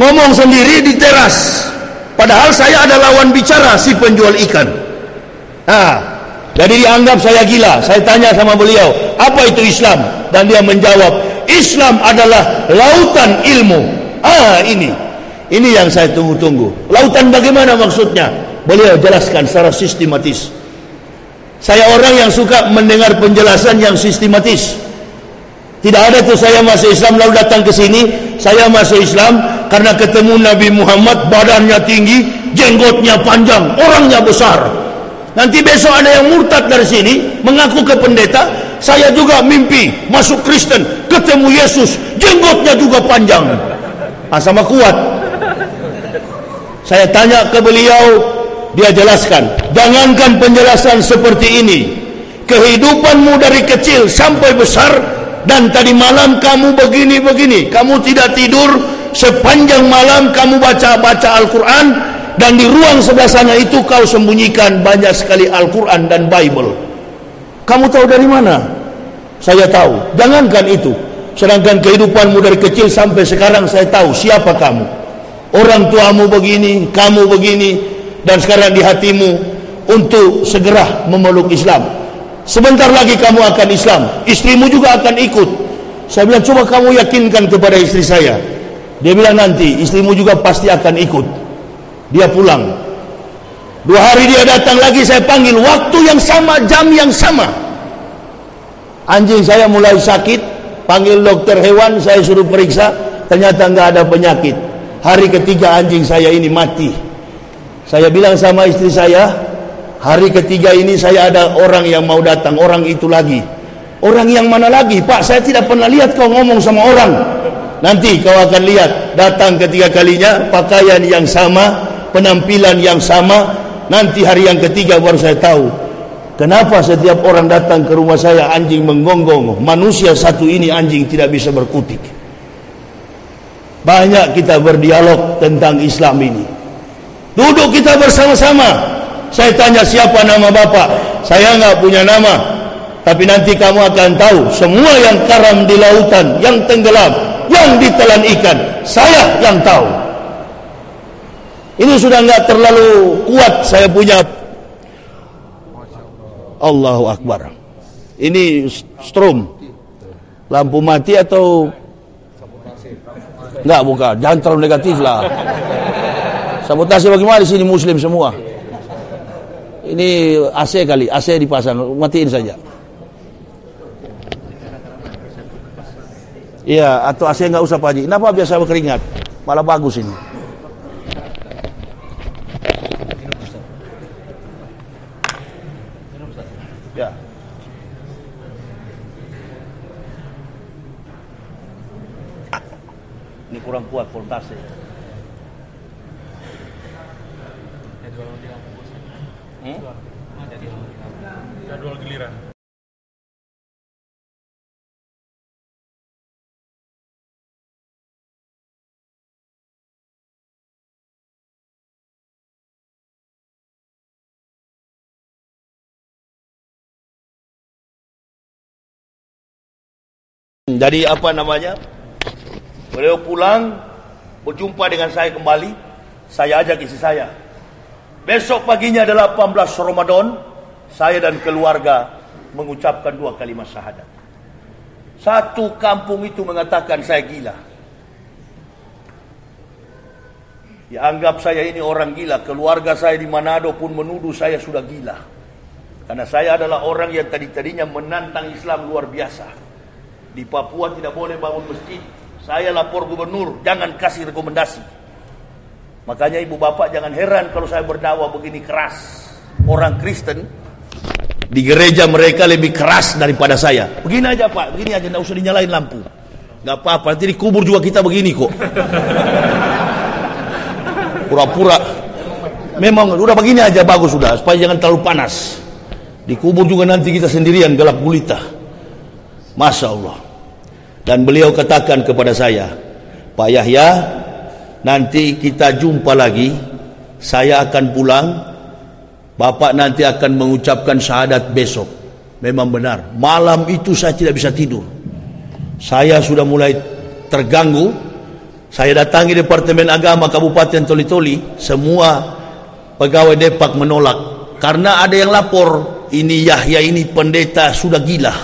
Ngomong sendiri di teras. Padahal saya ada lawan bicara si penjual ikan nah, jadi dianggap saya gila. Saya tanya sama beliau apa itu Islam? Dan dia menjawab Islam adalah lautan ilmu. Ah ini. Ini yang saya tunggu-tunggu. Lautan bagaimana maksudnya? Beliau jelaskan secara sistematis. Saya orang yang suka mendengar penjelasan yang sistematis. Tidak ada tuh saya masuk Islam lalu datang ke sini saya masuk Islam karena ketemu Nabi Muhammad badannya tinggi jenggotnya panjang orangnya besar nanti besok ada yang murtad dari sini mengaku ke pendeta saya juga mimpi masuk Kristen ke bertemu Yesus jenggotnya juga panjang. Ah, sama kuat. Saya tanya ke beliau dia jelaskan jangankan penjelasan seperti ini. Kehidupanmu dari kecil sampai besar dan tadi malam kamu begini-begini kamu tidak tidur sepanjang malam kamu baca-baca Al-Quran dan di ruang sebelah sana itu kau sembunyikan banyak sekali Al-Quran dan Bible. Kamu tahu dari mana? saya tahu. Jangankan itu. Sedangkan kehidupanmu dari kecil sampai sekarang saya tahu siapa kamu. Orang tuamu begini kamu begini dan sekarang di hatimu untuk segera memeluk Islam. Sebentar lagi kamu akan Islam. Istrimu juga akan ikut. Saya bilang coba kamu yakinkan kepada istri saya. Dia bilang nanti istrimu juga pasti akan ikut dia pulang. Dua hari dia datang lagi saya panggil waktu yang sama jam yang sama. Anjing saya mulai sakit panggil dokter hewan saya suruh periksa ternyata nggak ada penyakit. Hari ketiga anjing saya ini mati. Saya bilang sama istri saya hari ketiga ini saya ada orang yang mau datang orang itu lagi. Orang yang mana lagi? Pak saya tidak pernah lihat kau ngomong sama orang. Nanti kau akan lihat datang ketiga kalinya pakaian yang sama penampilan yang sama nanti hari yang ketiga baru saya tahu. Kenapa setiap orang datang ke rumah saya anjing menggonggong? Manusia satu ini anjing tidak bisa berkutik. Banyak kita berdialog tentang Islam ini. Duduk kita bersama-sama. Saya tanya siapa nama bapak? Saya enggak punya nama. Tapi nanti kamu akan tahu Semua yang karam di lautan Yang tenggelam Yang ditelan ikan Saya yang tahu Ini sudah enggak terlalu kuat Saya punya Allahu Akbar. Ini strom. Lampu mati atau Enggak, bukan. Jangan terlalu negatif lah. Sabotase bagaimana di sini muslim semua? Ini AC kali, AC dipasang, matiin saja. Iya, atau AC enggak usah Haji. Kenapa biasa berkeringat? Malah bagus ini. Kuat voltase. Hmm? Jadwal giliran. Jadi apa namanya? Beliau pulang berjumpa dengan saya kembali. Saya ajak istri saya. Besok paginya adalah 18 Ramadan. Saya dan keluarga mengucapkan dua kalimat syahadat. Satu kampung itu mengatakan saya gila. Ya anggap saya ini orang gila. Keluarga saya di Manado pun menuduh saya sudah gila. Karena saya adalah orang yang tadi-tadinya menantang Islam luar biasa. Di Papua tidak boleh bangun masjid saya lapor gubernur, jangan kasih rekomendasi. Makanya ibu bapak jangan heran kalau saya berdakwah begini keras. Orang Kristen di gereja mereka lebih keras daripada saya. Begini aja pak, begini aja, tidak usah dinyalain lampu. Gak apa-apa, nanti dikubur juga kita begini kok. Pura-pura. Memang udah begini aja bagus sudah, supaya jangan terlalu panas. Dikubur juga nanti kita sendirian gelap gulita. Masya Allah. Dan beliau katakan kepada saya, Pak Yahya, nanti kita jumpa lagi. Saya akan pulang. Bapak nanti akan mengucapkan syahadat besok. Memang benar. Malam itu saya tidak bisa tidur. Saya sudah mulai terganggu. Saya datangi Departemen Agama Kabupaten Toli-Toli. Semua pegawai Depak menolak. Karena ada yang lapor. Ini Yahya ini pendeta sudah gila.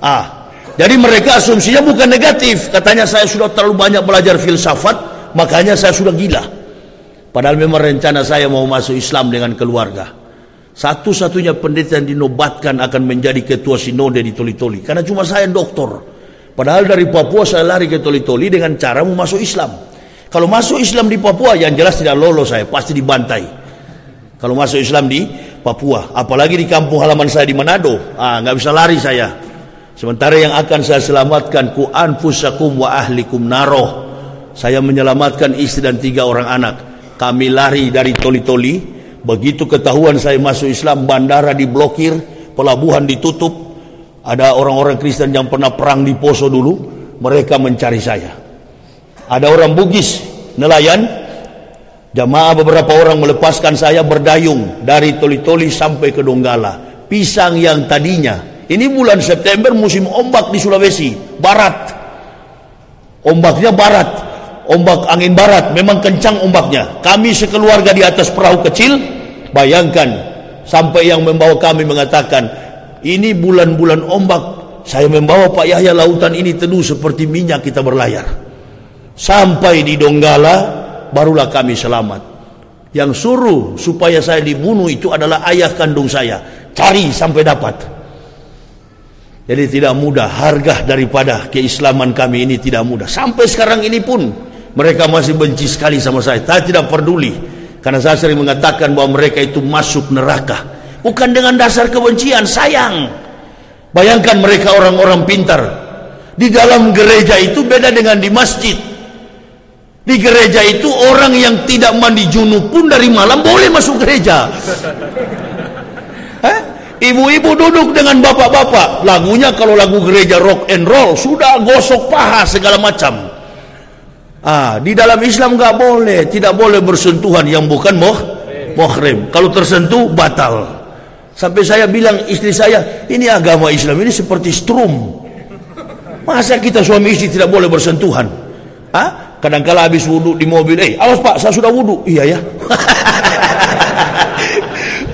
Ah, jadi mereka asumsinya bukan negatif. Katanya saya sudah terlalu banyak belajar filsafat, makanya saya sudah gila. Padahal memang rencana saya mau masuk Islam dengan keluarga. Satu-satunya pendeta yang dinobatkan akan menjadi ketua sinode di Toli-Toli. Karena cuma saya doktor. Padahal dari Papua saya lari ke Toli-Toli dengan cara mau masuk Islam. Kalau masuk Islam di Papua, yang jelas tidak lolos saya, pasti dibantai. Kalau masuk Islam di Papua, apalagi di kampung halaman saya di Manado, ah nggak bisa lari saya. Sementara yang akan saya selamatkan ku anfusakum wa ahlikum naroh. Saya menyelamatkan istri dan tiga orang anak. Kami lari dari toli-toli. Begitu ketahuan saya masuk Islam, bandara diblokir, pelabuhan ditutup. Ada orang-orang Kristen yang pernah perang di Poso dulu, mereka mencari saya. Ada orang Bugis, nelayan, jamaah beberapa orang melepaskan saya berdayung dari toli-toli sampai ke Donggala. Pisang yang tadinya ini bulan September musim ombak di Sulawesi Barat. Ombaknya barat. Ombak angin barat memang kencang ombaknya. Kami sekeluarga di atas perahu kecil, bayangkan sampai yang membawa kami mengatakan, ini bulan-bulan ombak, saya membawa Pak Yahya lautan ini teduh seperti minyak kita berlayar. Sampai di Donggala, barulah kami selamat. Yang suruh supaya saya dibunuh itu adalah ayah kandung saya. Cari sampai dapat. Jadi tidak mudah harga daripada keislaman kami ini tidak mudah. Sampai sekarang ini pun mereka masih benci sekali sama saya. Saya tidak peduli karena saya sering mengatakan bahwa mereka itu masuk neraka. Bukan dengan dasar kebencian, sayang. Bayangkan mereka orang-orang pintar. Di dalam gereja itu beda dengan di masjid. Di gereja itu orang yang tidak mandi junub pun dari malam boleh masuk gereja. Ibu-ibu duduk dengan bapak-bapak. Lagunya kalau lagu gereja rock and roll sudah gosok paha segala macam. Ah, di dalam Islam nggak boleh, tidak boleh bersentuhan yang bukan moh muhrim. Kalau tersentuh batal. Sampai saya bilang istri saya, ini agama Islam ini seperti strum. Masa kita suami istri tidak boleh bersentuhan? Ah, kadang-kala habis wudhu di mobil, eh, awas pak, saya sudah wudhu. Iya ya. *laughs*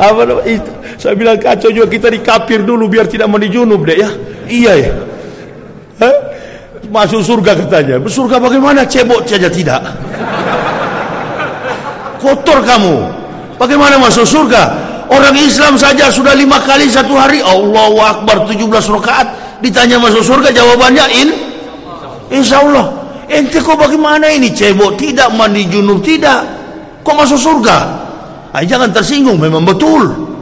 Apa itu? Saya bilang kacau juga kita dikapir dulu biar tidak mandi junub deh ya. Iya ya. Hah? Masuk surga katanya. Surga bagaimana? Cebok saja tidak. Kotor kamu. Bagaimana masuk surga? Orang Islam saja sudah lima kali satu hari. Allahu Akbar 17 rakaat. Ditanya masuk surga jawabannya in. Insya Allah. Ente kok bagaimana ini cebok? Tidak mandi junub tidak. Kok masuk surga? Ay, jangan tersinggung memang betul.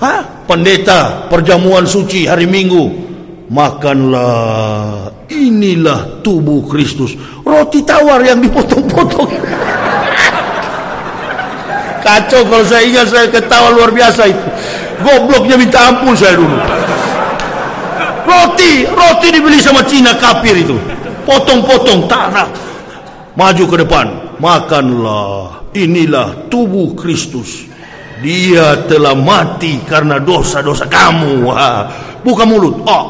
Hah? Pendeta perjamuan suci hari Minggu. Makanlah inilah tubuh Kristus. Roti tawar yang dipotong-potong. *laughs* Kacau kalau saya ingat saya ketawa luar biasa itu. Gobloknya minta ampun saya dulu. Roti, roti dibeli sama Cina kafir itu. Potong-potong tanah. Maju ke depan. Makanlah inilah tubuh Kristus dia telah mati karena dosa-dosa kamu. Ha. Buka mulut. Ah.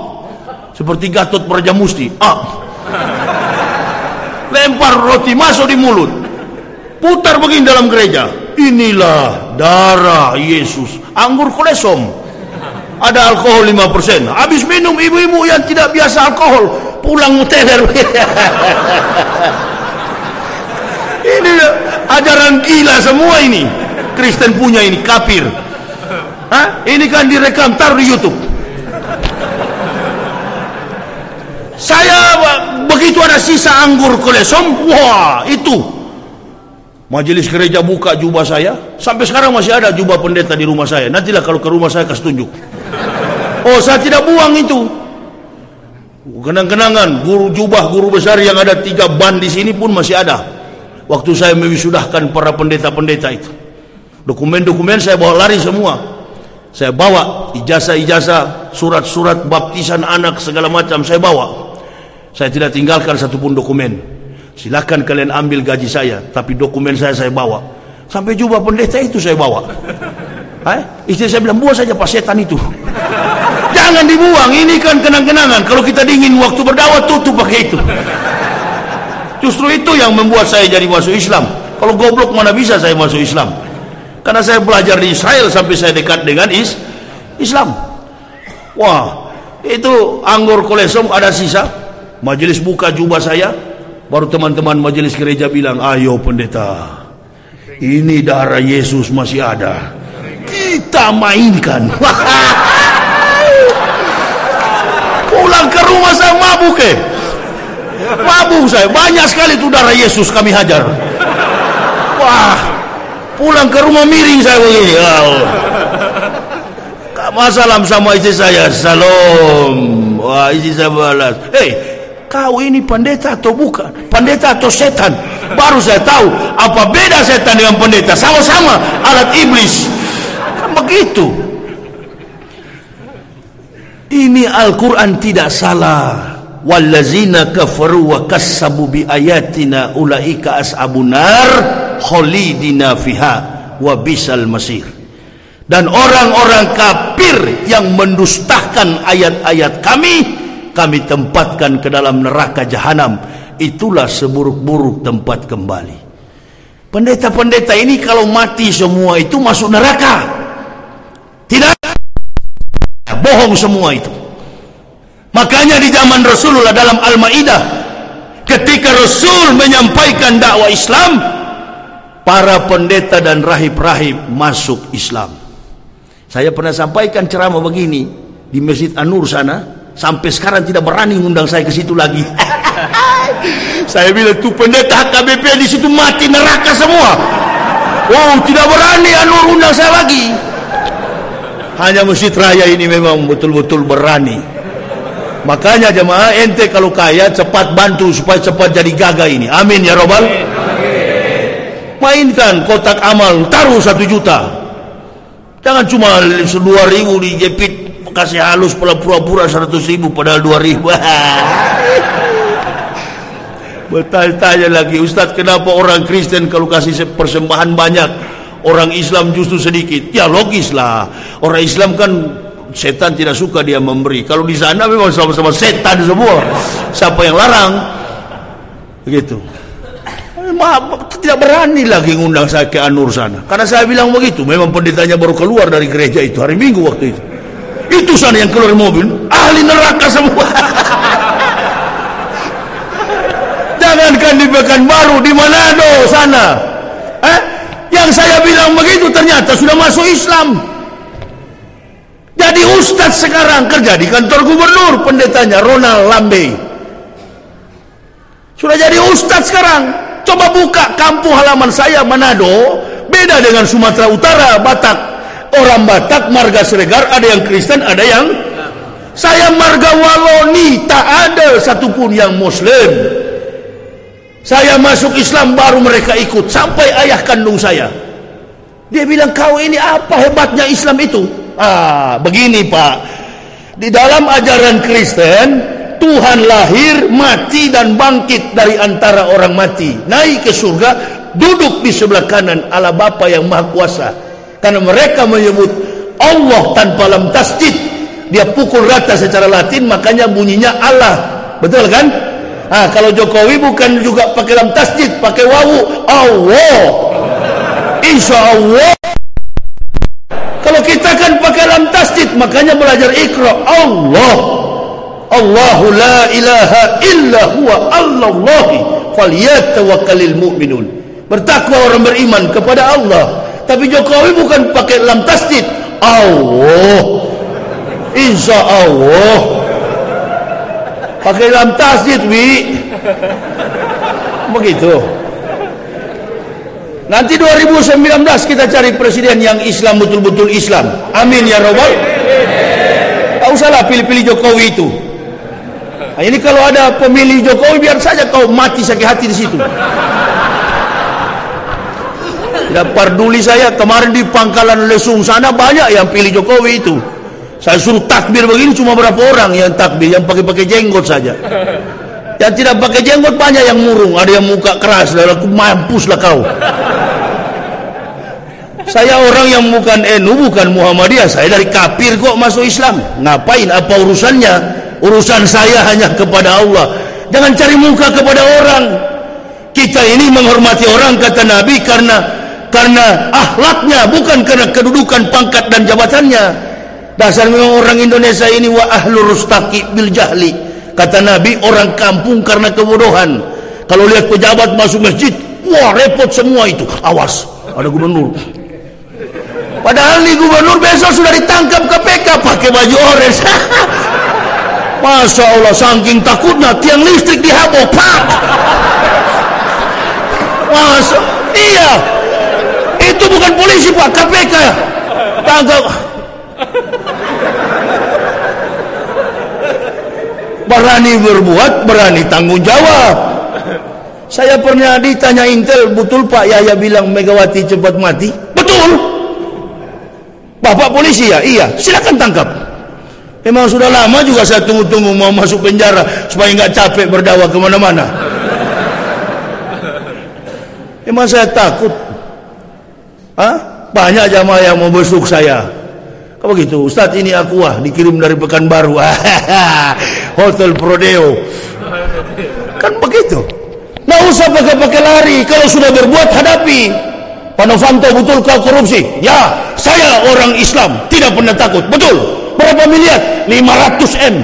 Seperti Gatot Musti. Ah. Lempar roti masuk di mulut. Putar begini dalam gereja. Inilah darah Yesus. Anggur kolesom. Ada alkohol 5%. Habis minum ibu-ibu yang tidak biasa alkohol. Pulang muteler. *laughs* ini ajaran gila semua ini. Kristen punya ini kafir. Hah? Ini kan direkam taruh di YouTube. Saya begitu ada sisa anggur kolesom, wah itu majelis gereja buka jubah saya. Sampai sekarang masih ada jubah pendeta di rumah saya. Nantilah kalau ke rumah saya kasih tunjuk. Oh saya tidak buang itu. Kenang-kenangan guru jubah guru besar yang ada tiga ban di sini pun masih ada. Waktu saya mewisudahkan para pendeta-pendeta itu. Dokumen-dokumen saya bawa lari semua. Saya bawa ijazah-ijazah, surat-surat baptisan anak segala macam saya bawa. Saya tidak tinggalkan satupun dokumen. Silakan kalian ambil gaji saya, tapi dokumen saya saya bawa. Sampai jubah pendeta itu saya bawa. Hai? Istri saya bilang buang saja pak setan itu. *laughs* Jangan dibuang, ini kan kenang-kenangan. Kalau kita dingin waktu berdakwah tutup pakai itu. Justru itu yang membuat saya jadi masuk Islam. Kalau goblok mana bisa saya masuk Islam? Karena saya belajar di Israel sampai saya dekat dengan is Islam. Wah, itu anggur kolesom ada sisa. Majelis buka jubah saya, baru teman-teman majelis gereja bilang, "Ayo pendeta. Ini darah Yesus masih ada. Kita mainkan." *laughs* Pulang ke rumah saya mabuk eh. Mabuk saya. Banyak sekali itu darah Yesus kami hajar. Wah, pulang ke rumah miring saya begini ya Allah. Masalah sama istri saya Salam Wah, isi saya balas. Hei, kau ini pendeta atau bukan? Pendeta atau setan? Baru saya tahu apa beda setan dengan pendeta. Sama-sama alat iblis. Kan begitu. Ini Al-Quran tidak salah. Wallazina kafaru wa kassabu bi ayatina ulaika ashabun nar khalidina fiha wa bisal masir. Dan orang-orang kafir yang mendustakan ayat-ayat kami kami tempatkan ke dalam neraka jahanam. Itulah seburuk-buruk tempat kembali. Pendeta-pendeta ini kalau mati semua itu masuk neraka. Tidak bohong semua itu makanya di zaman Rasulullah dalam Al-Ma'idah ketika Rasul menyampaikan dakwah Islam para pendeta dan rahib-rahib masuk Islam. Saya pernah sampaikan ceramah begini di Masjid An-Nur sana sampai sekarang tidak berani undang saya ke situ lagi. *laughs* Saya bilang tuh pendeta HKBP di situ mati neraka semua. Wow tidak berani Anwar undang saya lagi. Hanya masjid raya ini memang betul-betul berani makanya jemaah ente kalau kaya cepat bantu supaya cepat jadi gagah ini. Amin ya robbal mainkan kotak amal taruh satu juta. Jangan cuma dua ribu dijepit kasih halus pura-pura seratus ribu padahal dua ribu. *laughs* Bertanya-tanya lagi Ustadz kenapa orang Kristen kalau kasih persembahan banyak orang Islam justru sedikit? Ya logis lah orang Islam kan setan tidak suka dia memberi. Kalau di sana memang sama-sama setan semua. Siapa yang larang? Begitu. Tidak berani lagi ngundang saya ke Anur sana. Karena saya bilang begitu memang pendetanya baru keluar dari gereja itu hari Minggu waktu itu. Itu sana yang keluar mobil ahli neraka semua. *laughs* Jangankan di baru di Manado sana. Eh? yang saya bilang begitu ternyata sudah masuk Islam jadi ustadz sekarang kerja di kantor gubernur pendetanya Ronald Lambe. Sudah jadi ustadz sekarang. Coba buka kampung halaman saya Manado. Beda dengan Sumatera Utara Batak. Orang Batak marga Seregar ada yang Kristen ada yang saya marga Waloni tak ada satupun yang Muslim. Saya masuk Islam baru mereka ikut. Sampai ayah kandung saya. Dia bilang kau ini apa hebatnya Islam itu ah begini pak. Di dalam ajaran Kristen Tuhan lahir mati dan bangkit dari antara orang mati. Naik ke surga duduk di sebelah kanan Allah Bapa yang Maha Kuasa. Karena mereka menyebut Allah tanpa lam tasjid. Dia pukul rata secara latin makanya bunyinya Allah. Betul kan? Ah kalau Jokowi bukan juga pakai lam tasjid pakai wawu. Allah. Insya Allah kalau kita kan pakai lam tasjid makanya belajar ikra Allah. Allahu la ilaha illa huwa Allahi falyatawakkalil mu'minun. Bertakwa orang beriman kepada Allah. Tapi Jokowi bukan pakai lam tasdid. Allah. Insya Allah. Pakai lam tasdid wi. Begitu nanti 2019 kita cari presiden yang Islam betul-betul Islam. Amin ya robbal tak usahlah pilih-pilih Jokowi itu. Nah, ini kalau ada pemilih Jokowi biar saja kau mati sakit hati di situ. Tidak peduli saya kemarin di pangkalan lesung sana banyak yang pilih Jokowi itu. Saya suruh takbir begini cuma berapa orang yang takbir yang pakai-pakai jenggot saja yang tidak pakai jenggot banyak yang murung. Ada yang muka keras dan aku mampuslah kau. Saya orang yang bukan NU bukan Muhammadiyah. Saya dari kafir kok masuk Islam. Ngapain? Apa urusannya? Urusan saya hanya kepada Allah. Jangan cari muka kepada orang. Kita ini menghormati orang kata Nabi karena karena akhlaknya bukan karena kedudukan pangkat dan jabatannya. Dasar memang orang Indonesia ini wa ahlu rustaki bil jahli kata Nabi orang kampung karena kebodohan. Kalau lihat pejabat masuk masjid wah repot semua itu. Awas ada gubernur. Padahal nih gubernur besok sudah ditangkap KPK pakai baju orange. *laughs* Masya Allah saking takutnya tiang listrik dihabok pak. Masya iya. Itu bukan polisi pak KPK tangkap berani berbuat berani tanggung jawab. Saya pernah ditanya Intel betul Pak Yahya bilang Megawati cepat mati? Betul. Bapak polisi ya? Iya. Silakan tangkap. Memang sudah lama juga saya tunggu-tunggu mau masuk penjara supaya nggak capek berdakwah ke mana-mana. Memang saya takut. Hah? banyak jamaah yang mau besuk saya. Kalau begitu? Ustaz ini aku ah dikirim dari Pekanbaru *laughs* Hotel Prodeo. Kan begitu. Nggak usah pakai-pakai lari. Kalau sudah berbuat hadapi. Pak Novanto betul kau korupsi? Ya saya orang Islam. Tidak pernah takut. Betul. Berapa miliar? 500 M.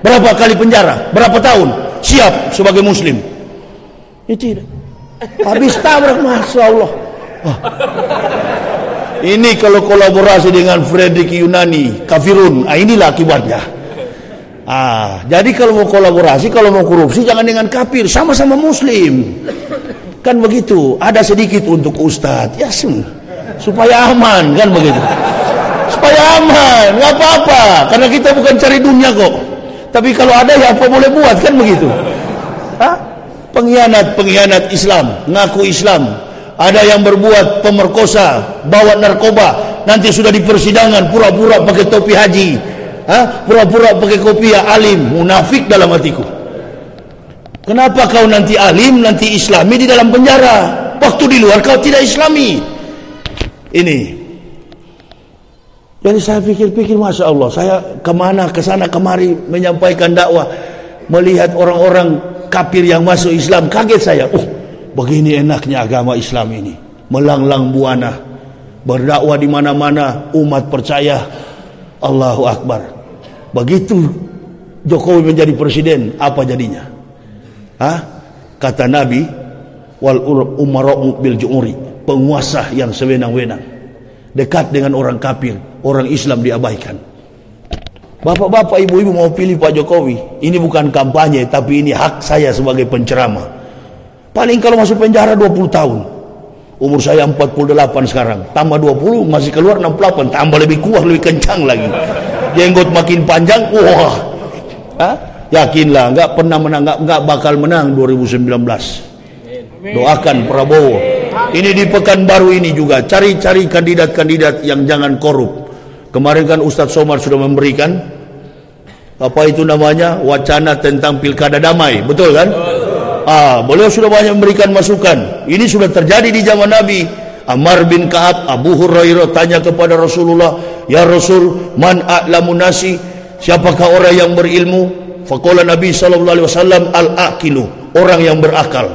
Berapa kali penjara? Berapa tahun? Siap sebagai muslim. Ya tidak. Habis tabrak Masya Allah. Oh. ini kalau kolaborasi dengan Fredrik Yunani kafirun. Ah, inilah akibatnya Ah, jadi kalau mau kolaborasi, kalau mau korupsi jangan dengan kafir, sama-sama muslim. Kan begitu. Ada sedikit untuk ustadz, ya sum, supaya aman, kan begitu. Supaya aman, nggak apa-apa, karena kita bukan cari dunia kok. Tapi kalau ada ya apa boleh buat, kan begitu. Hah? Pengkhianat-pengkhianat Islam, ngaku Islam. Ada yang berbuat pemerkosa, bawa narkoba, nanti sudah di persidangan pura-pura pakai topi haji pura-pura pakai kopiah alim munafik dalam hatiku. Kenapa kau nanti alim nanti islami di dalam penjara? Waktu di luar kau tidak islami. Ini. Jadi saya pikir-pikir Masya Allah saya ke mana ke sana kemari menyampaikan dakwah melihat orang-orang kafir yang masuk Islam kaget saya. Oh begini enaknya agama Islam ini. Melanglang buana berdakwah di mana-mana umat percaya. Allahu Akbar Begitu Jokowi menjadi presiden, apa jadinya? Hah? Kata Nabi, wal umara'u bil ju'uri, penguasa yang sewenang-wenang. Dekat dengan orang kafir, orang Islam diabaikan. Bapak-bapak, ibu-ibu mau pilih Pak Jokowi. Ini bukan kampanye, tapi ini hak saya sebagai penceramah. Paling kalau masuk penjara 20 tahun. Umur saya 48 sekarang. Tambah 20, masih keluar 68. Tambah lebih kuat, lebih kencang lagi jenggot makin panjang wah. Hah? yakinlah nggak pernah menang nggak nggak bakal menang 2019 doakan Prabowo. Ini di pekan baru ini juga cari-cari kandidat-kandidat yang jangan korup. Kemarin kan Ustadz Somar sudah memberikan apa itu namanya wacana tentang pilkada damai betul kan? Ah beliau sudah banyak memberikan masukan. Ini sudah terjadi di zaman Nabi. Amar bin Ka'ab Abu Hurairah tanya kepada Rasulullah Ya Rasul man a'lamu nasi siapakah orang yang berilmu? Faqala Nabi sallallahu alaihi wasallam al-aqilu orang yang berakal.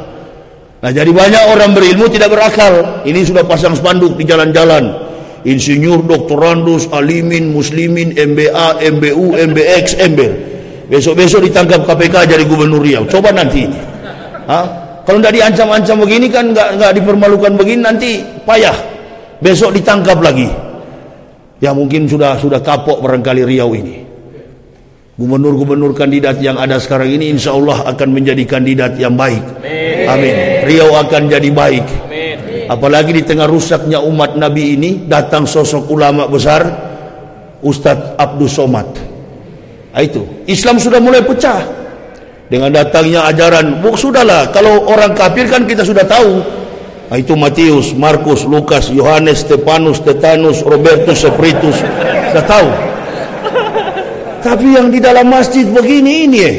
Nah jadi banyak orang berilmu tidak berakal. Ini sudah pasang spanduk di jalan-jalan. Insinyur doktorandus alimin muslimin MBA MBU MBX ember besok-besok ditangkap KPK jadi gubernur Riau. Coba nanti. Hah? Kalau tidak diancam-ancam begini kan nggak nggak dipermalukan begini nanti payah. Besok ditangkap lagi. Ya mungkin sudah sudah kapok barangkali Riau ini. Gubernur-gubernur kandidat yang ada sekarang ini insya Allah akan menjadi kandidat yang baik. Amin. Riau akan jadi baik. Apalagi di tengah rusaknya umat Nabi ini datang sosok ulama besar Ustadz Abdul Somad. Nah, itu Islam sudah mulai pecah dengan datangnya ajaran buk sudahlah kalau orang kafir kan kita sudah tahu itu Matius, Markus, Lukas, Yohanes, Stefanus, Tetanus, Robertus, Sepritus sudah tahu? Tapi yang di dalam masjid begini ini eh.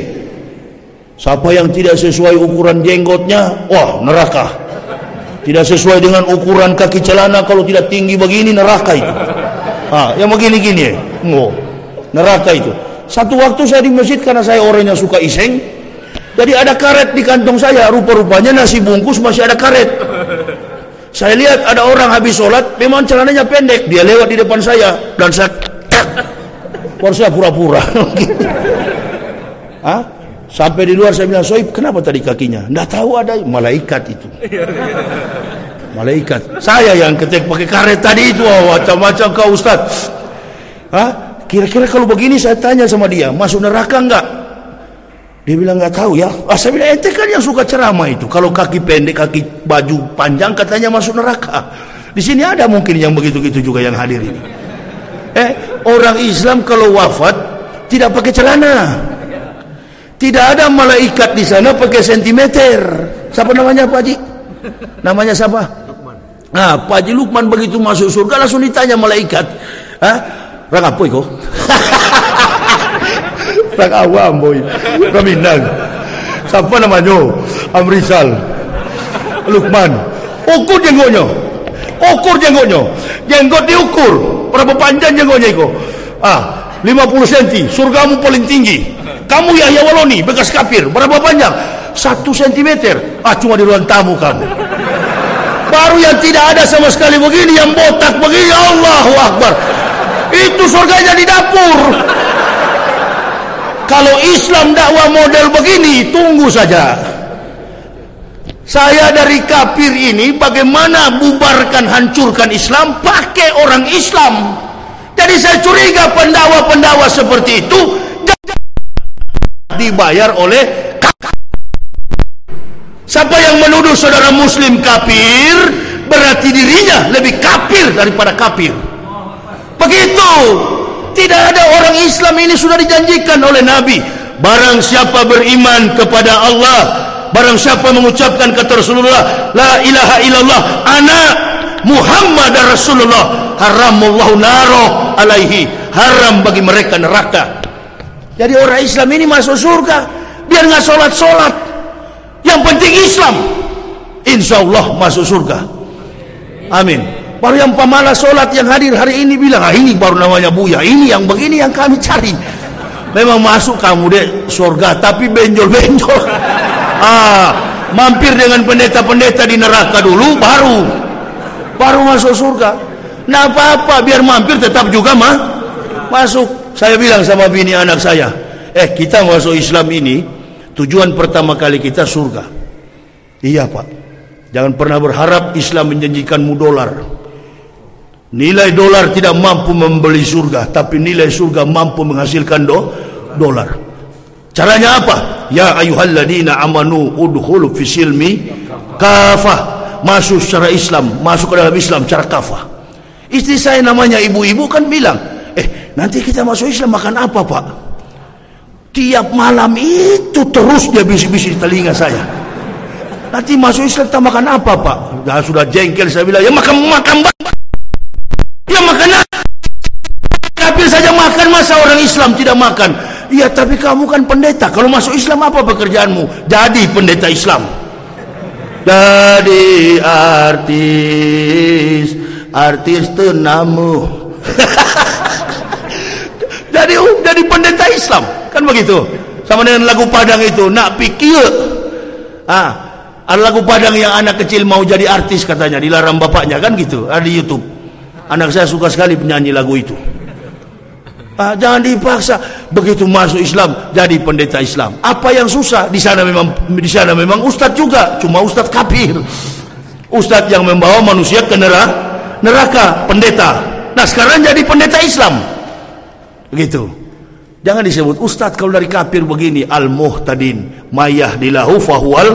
Siapa yang tidak sesuai ukuran jenggotnya wah neraka. Tidak sesuai dengan ukuran kaki celana kalau tidak tinggi begini neraka itu. Ah, yang begini-gini eh. Oh, neraka itu. Satu waktu saya di masjid karena saya orangnya suka iseng. Jadi ada karet di kantong saya, rupa-rupanya nasi bungkus masih ada karet. Saya lihat ada orang habis sholat, memang celananya pendek, dia lewat di depan saya dan saya saya pura-pura. *laughs* Hah? Sampai di luar saya bilang, Soib, kenapa tadi kakinya? Nggak tahu ada malaikat itu. Malaikat. Saya yang ketik pakai karet tadi itu, oh, macam-macam kau Ustaz. Hah? Kira-kira kalau begini saya tanya sama dia, masuk neraka enggak? Dia bilang nggak tahu ya. Ah, saya bilang ente kan yang suka ceramah itu. Kalau kaki pendek, kaki baju panjang katanya masuk neraka. Di sini ada mungkin yang begitu-gitu juga yang hadir ini. Eh, orang Islam kalau wafat tidak pakai celana. Tidak ada malaikat di sana pakai sentimeter. Siapa namanya Pak Haji? Namanya siapa? Lukman. Nah, Pak Haji Lukman begitu masuk surga langsung ditanya malaikat. Hah? Rang apa? *laughs* Rang awam boy. Raminang. Siapa namanya? Amrizal. Lukman. Ukur jenggotnya. Ukur jenggotnya. Jenggot diukur. Berapa panjang jenggotnya itu? Ah, 50 cm. Surgamu paling tinggi. Kamu Yahya Waloni, bekas kafir. Berapa panjang? Satu sentimeter. Ah, cuma di ruang tamu kamu. Baru yang tidak ada sama sekali begini, yang botak begini. Allahu Akbar. Itu surganya di dapur. Kalau Islam dakwah model begini, tunggu saja. Saya dari kafir ini bagaimana bubarkan hancurkan Islam pakai orang Islam. Jadi saya curiga pendakwa-pendakwa seperti itu dibayar oleh Siapa yang menuduh saudara muslim kafir berarti dirinya lebih kafir daripada kafir. Begitu. Tidak ada orang Islam ini sudah dijanjikan oleh Nabi. Barang siapa beriman kepada Allah, barang siapa mengucapkan kata Rasulullah, la ilaha illallah, ana Muhammad Rasulullah, haramullahu naro alaihi, haram bagi mereka neraka. Jadi orang Islam ini masuk surga biar nggak sholat. Yang penting Islam, insya Allah masuk surga. Amin. Baru yang pemalas sholat yang hadir hari ini bilang, ah ini baru namanya buya. Ini yang begini yang kami cari. Memang masuk kamu deh surga, tapi benjol-benjol. *laughs* ah, mampir dengan pendeta-pendeta di neraka dulu, baru baru masuk surga. Nah apa-apa, biar mampir tetap juga mah masuk. Saya bilang sama bini anak saya, eh kita masuk Islam ini tujuan pertama kali kita surga. Iya pak, jangan pernah berharap Islam menjanjikanmu dolar. Nilai dolar tidak mampu membeli surga, tapi nilai surga mampu menghasilkan do dolar. Caranya apa? Ya ayuhalladina amanu udhulu fisilmi kafah. Masuk secara Islam, masuk ke dalam Islam secara kafah. Istri saya namanya ibu-ibu kan bilang, Nanti kita masuk Islam makan apa pak? Tiap malam itu terus dia bisik-bisik di telinga saya. Nanti masuk Islam kita makan apa pak? Dah sudah jengkel saya bilang ya makan makan Ya makan Tapi saja makan masa orang Islam tidak makan. Iya tapi kamu kan pendeta. Kalau masuk Islam apa pekerjaanmu? Jadi pendeta Islam. Jadi artis, artis tenamu. *laughs* jadi jadi pendeta Islam. Kan begitu? Sama dengan lagu Padang itu. Nak pikir. Ah ada lagu Padang yang anak kecil mau jadi artis katanya. Dilarang bapaknya. Kan gitu? Ada di YouTube anak saya suka sekali penyanyi lagu itu. Ah, jangan dipaksa. Begitu masuk Islam jadi pendeta Islam. Apa yang susah? Di sana memang di sana memang ustadz juga. Cuma ustadz kafir. Ustadz yang membawa manusia ke neraka neraka pendeta. Nah sekarang jadi pendeta Islam. Begitu. Jangan disebut ustaz kalau dari kafir begini. Al-muhtadin, mayah dilahu fahual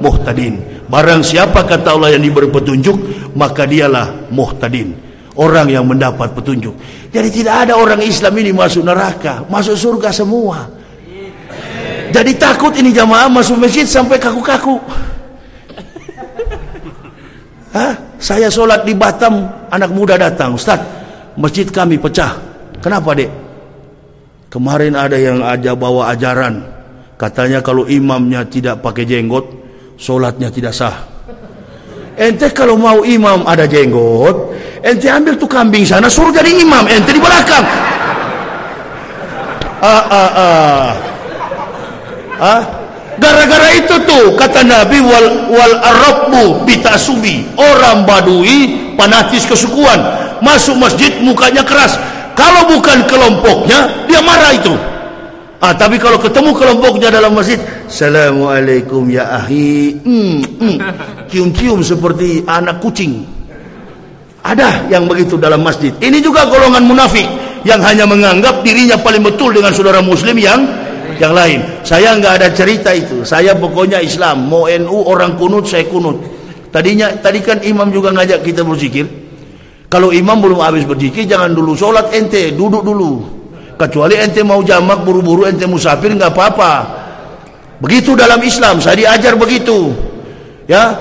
muhtadin. Barang siapa kata Allah yang diberi petunjuk, maka dialah muhtadin. Orang yang mendapat petunjuk. Jadi tidak ada orang Islam ini masuk neraka, masuk surga semua. Jadi takut ini jamaah masuk masjid sampai kaku-kaku. *laughs* Hah? Saya sholat di Batam, anak muda datang, Ustaz, masjid kami pecah. Kenapa dek? Kemarin ada yang aja bawa ajaran, katanya kalau imamnya tidak pakai jenggot, solatnya tidak sah. Ente kalau mau imam ada jenggot, ente ambil tuh kambing sana, suruh jadi imam, ente di belakang. Ah, ah, ah. Ah, gara-gara itu tuh kata Nabi wal wal arabu bitasubi orang Badui fanatis kesukuan masuk masjid mukanya keras kalau bukan kelompoknya, dia marah itu. Ah, tapi kalau ketemu kelompoknya dalam masjid, Assalamualaikum ya ahi. Hmm, hmm. Cium-cium seperti anak kucing. Ada yang begitu dalam masjid. Ini juga golongan munafik yang hanya menganggap dirinya paling betul dengan saudara muslim yang yang lain. Saya nggak ada cerita itu. Saya pokoknya Islam. Mau NU orang kunut, saya kunut. Tadinya tadi kan imam juga ngajak kita berzikir. Kalau imam belum habis berzikir jangan dulu sholat ente duduk dulu. Kecuali ente mau jamak buru-buru ente musafir nggak apa-apa. begitu dalam Islam saya diajar begitu. Ya?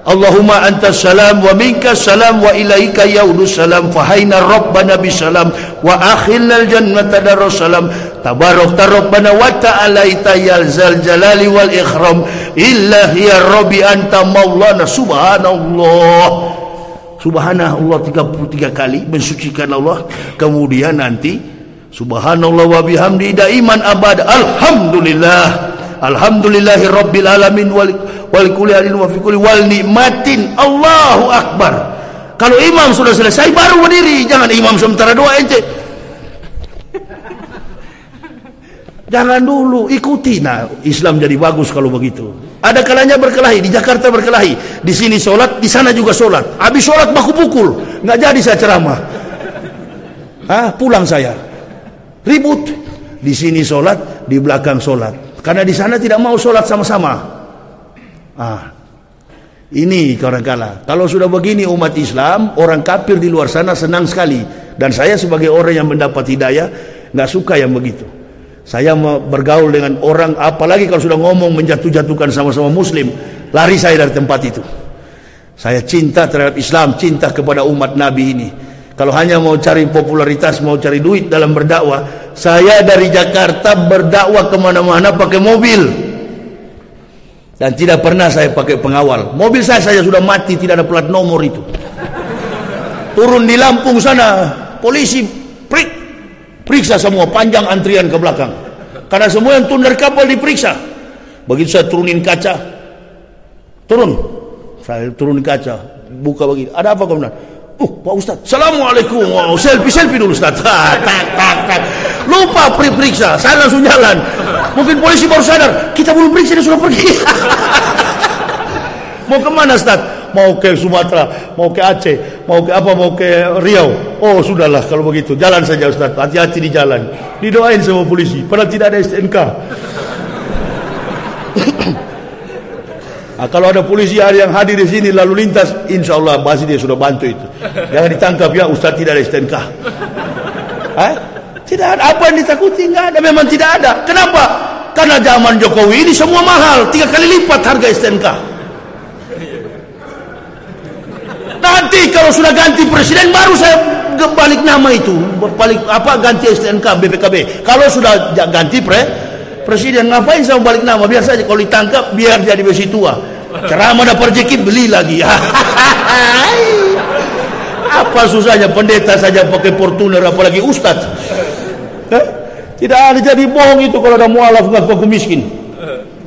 Allahumma antas salam wa minkas salam wa ilaika yaudus salam. Fahaina rabbana bisalam wa akhilna aljannata darus salam tabarak rabbana wa ta'ala ya zal jalali wal ikhram illa hiya rabbi anta maulana. Subhanallah. Subhanallah 33 kali mensucikan Allah. Kemudian nanti subhanallah wa bihamdi daiman abad. Alhamdulillah. Alhamdulillahi rabbil alamin wal wal kulli alin wa fi kulli wal nikmatin. Allahu akbar. Kalau imam sudah selesai baru berdiri. Jangan imam sementara doa ente. Jangan dulu ikuti. Nah Islam jadi bagus kalau begitu. Ada kalanya berkelahi di Jakarta berkelahi. Di sini sholat di sana juga sholat. Habis sholat baku pukul. Nggak jadi saya ceramah. Ah pulang saya ribut di sini sholat di belakang sholat karena di sana tidak mau sholat sama-sama Ah, ini kadang kala. Kalau sudah begini umat Islam, orang kafir di luar sana senang sekali. Dan saya sebagai orang yang mendapat hidayah, nggak suka yang begitu. Saya bergaul dengan orang, apalagi kalau sudah ngomong menjatuh-jatuhkan sama-sama Muslim, lari saya dari tempat itu. Saya cinta terhadap Islam, cinta kepada umat Nabi ini. Kalau hanya mau cari popularitas, mau cari duit dalam berdakwah, saya dari Jakarta berdakwah ke mana-mana pakai mobil. Dan tidak pernah saya pakai pengawal. Mobil saya saya sudah mati, tidak ada plat nomor itu. Turun di Lampung sana, polisi prik, periksa semua, panjang antrian ke belakang. Karena semua yang turun dari kapal diperiksa. Begitu saya turunin kaca, turun. Saya turunin kaca, buka begitu. Ada apa kemudian? Oh, Pak Ustaz. Assalamualaikum. Wow, selfie selfie dulu Ustaz. Tak, tak, tak, tak. Lupa periksa. Saya langsung jalan. Mungkin polisi baru sadar. Kita belum periksa dia sudah pergi. *laughs* mau ke mana Ustaz? Mau ke Sumatera, mau ke Aceh, mau ke apa, mau ke Riau. Oh, sudahlah kalau begitu. Jalan saja Ustaz. Hati-hati di jalan. Didoain sama polisi. Padahal tidak ada STNK. Nah, kalau ada polisi yang hadir di sini lalu lintas, insya Allah pasti dia sudah bantu itu. Jangan ditangkap ya, Ustaz tidak ada STNK. Eh? Tidak ada. Apa yang ditakuti? Tidak ada. Memang tidak ada. Kenapa? Karena zaman Jokowi ini semua mahal. Tiga kali lipat harga STNK. Nanti kalau sudah ganti presiden baru saya balik nama itu. Balik apa ganti STNK BPKB. Kalau sudah ganti pre presiden ngapain saya balik nama? Biar saja kalau ditangkap biar jadi besi tua. Ceramah dapat rezeki beli lagi. *laughs* Apa susahnya pendeta saja pakai portuner apalagi ustaz eh? tidak ada jadi bohong itu kalau ada mualaf ngaku aku miskin.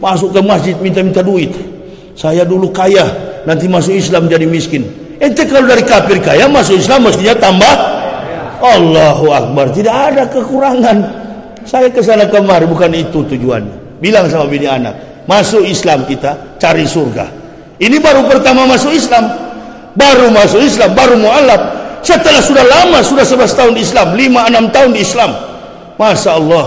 Masuk ke masjid minta-minta duit. Saya dulu kaya nanti masuk Islam jadi miskin. Ente kalau dari kafir kaya masuk Islam mestinya tambah. Allahu Akbar. Tidak ada kekurangan saya ke sana kemari bukan itu tujuannya. Bilang sama bini anak, masuk Islam kita cari surga. Ini baru pertama masuk Islam. Baru masuk Islam, baru mualaf. Setelah sudah lama, sudah 11 tahun di Islam, 5 6 tahun di Islam. Masya Allah,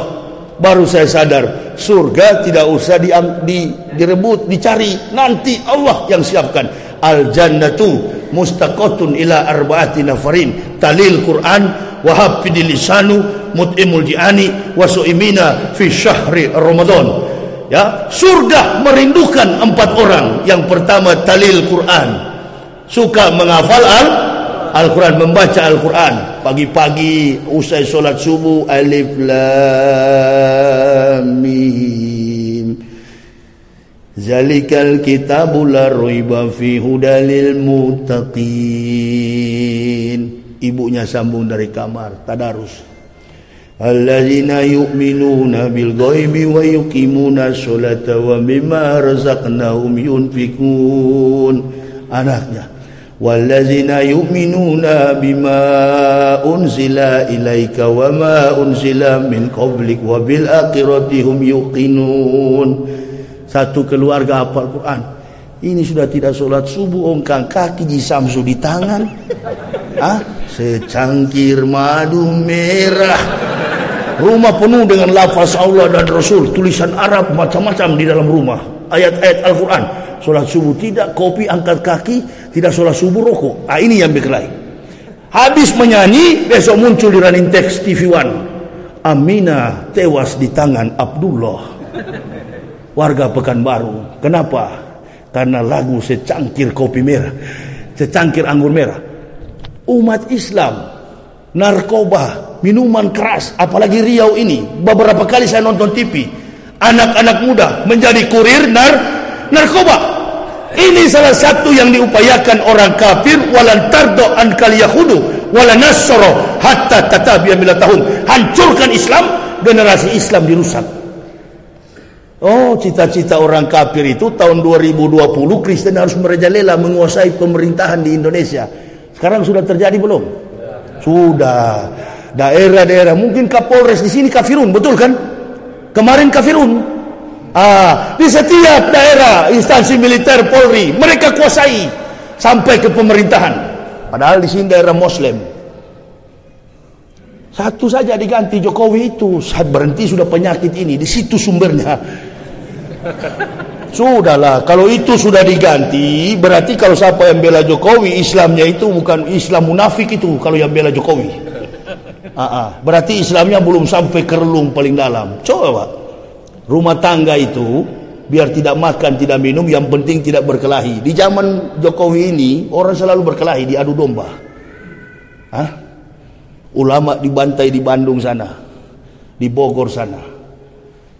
baru saya sadar surga tidak usah di, di, direbut, dicari. Nanti Allah yang siapkan. Al jannatu mustaqatun ila arbaati nafarin. Talil Quran, wahab fidilisanu, mut'imul ji'ani wa su'imina fi syahri Ramadan. Ya, surga merindukan empat orang. Yang pertama talil Quran. Suka menghafal al Al-Quran, membaca Al-Quran pagi-pagi usai solat subuh alif lam mim Zalikal kitabul la raiba fi hudalil muttaqin ibunya sambung dari kamar tadarus. Alladzina yu'minuna bil ghaibi wa yuqimuna sholata wa mimma razaqnahum yunfikun. Anaknya walladzina yu'minuna bima unzila ilaika wa ma unzila min qablik wa bil akhirati hum yuqinun. Satu keluarga hafal Quran ini sudah tidak sholat subuh ongkang kaki di samsu di tangan. *laughs* Ah secangkir madu merah Rumah penuh dengan lafaz Allah dan Rasul, tulisan Arab macam-macam di dalam rumah. Ayat-ayat Al-Quran. Solat subuh tidak, kopi angkat kaki, tidak solat subuh rokok. Ah, ini yang berkelahi. Habis menyanyi, besok muncul di running text TV One. Amina tewas di tangan Abdullah. warga Pekanbaru. Kenapa? Karena lagu secangkir kopi merah, secangkir anggur merah. Umat Islam, narkoba, minuman keras, apalagi Riau ini. Beberapa kali saya nonton TV, anak-anak muda menjadi kurir nar narkoba. Ini salah satu yang diupayakan orang kafir walan tardo an kal yahudu nasoro hatta tatabiya tahun. Hancurkan Islam, generasi Islam dirusak. Oh, cita-cita orang kafir itu tahun 2020 Kristen harus merajalela menguasai pemerintahan di Indonesia. Sekarang sudah terjadi belum? Sudah. Daerah-daerah mungkin Kapolres di sini kafirun, betul kan? Kemarin kafirun. Ah, di setiap daerah instansi militer Polri mereka kuasai sampai ke pemerintahan. Padahal di sini daerah Muslim. Satu saja diganti Jokowi itu saat berhenti sudah penyakit ini di situ sumbernya. Sudahlah, kalau itu sudah diganti, berarti kalau siapa yang bela Jokowi, Islamnya itu bukan Islam munafik itu kalau yang bela Jokowi. *laughs* Ah, ah. berarti Islamnya belum sampai ke relung paling dalam. Coba, rumah tangga itu biar tidak makan, tidak minum, yang penting tidak berkelahi. Di zaman Jokowi ini orang selalu berkelahi, diadu domba. Hah? Ulama dibantai di Bandung sana, di Bogor sana.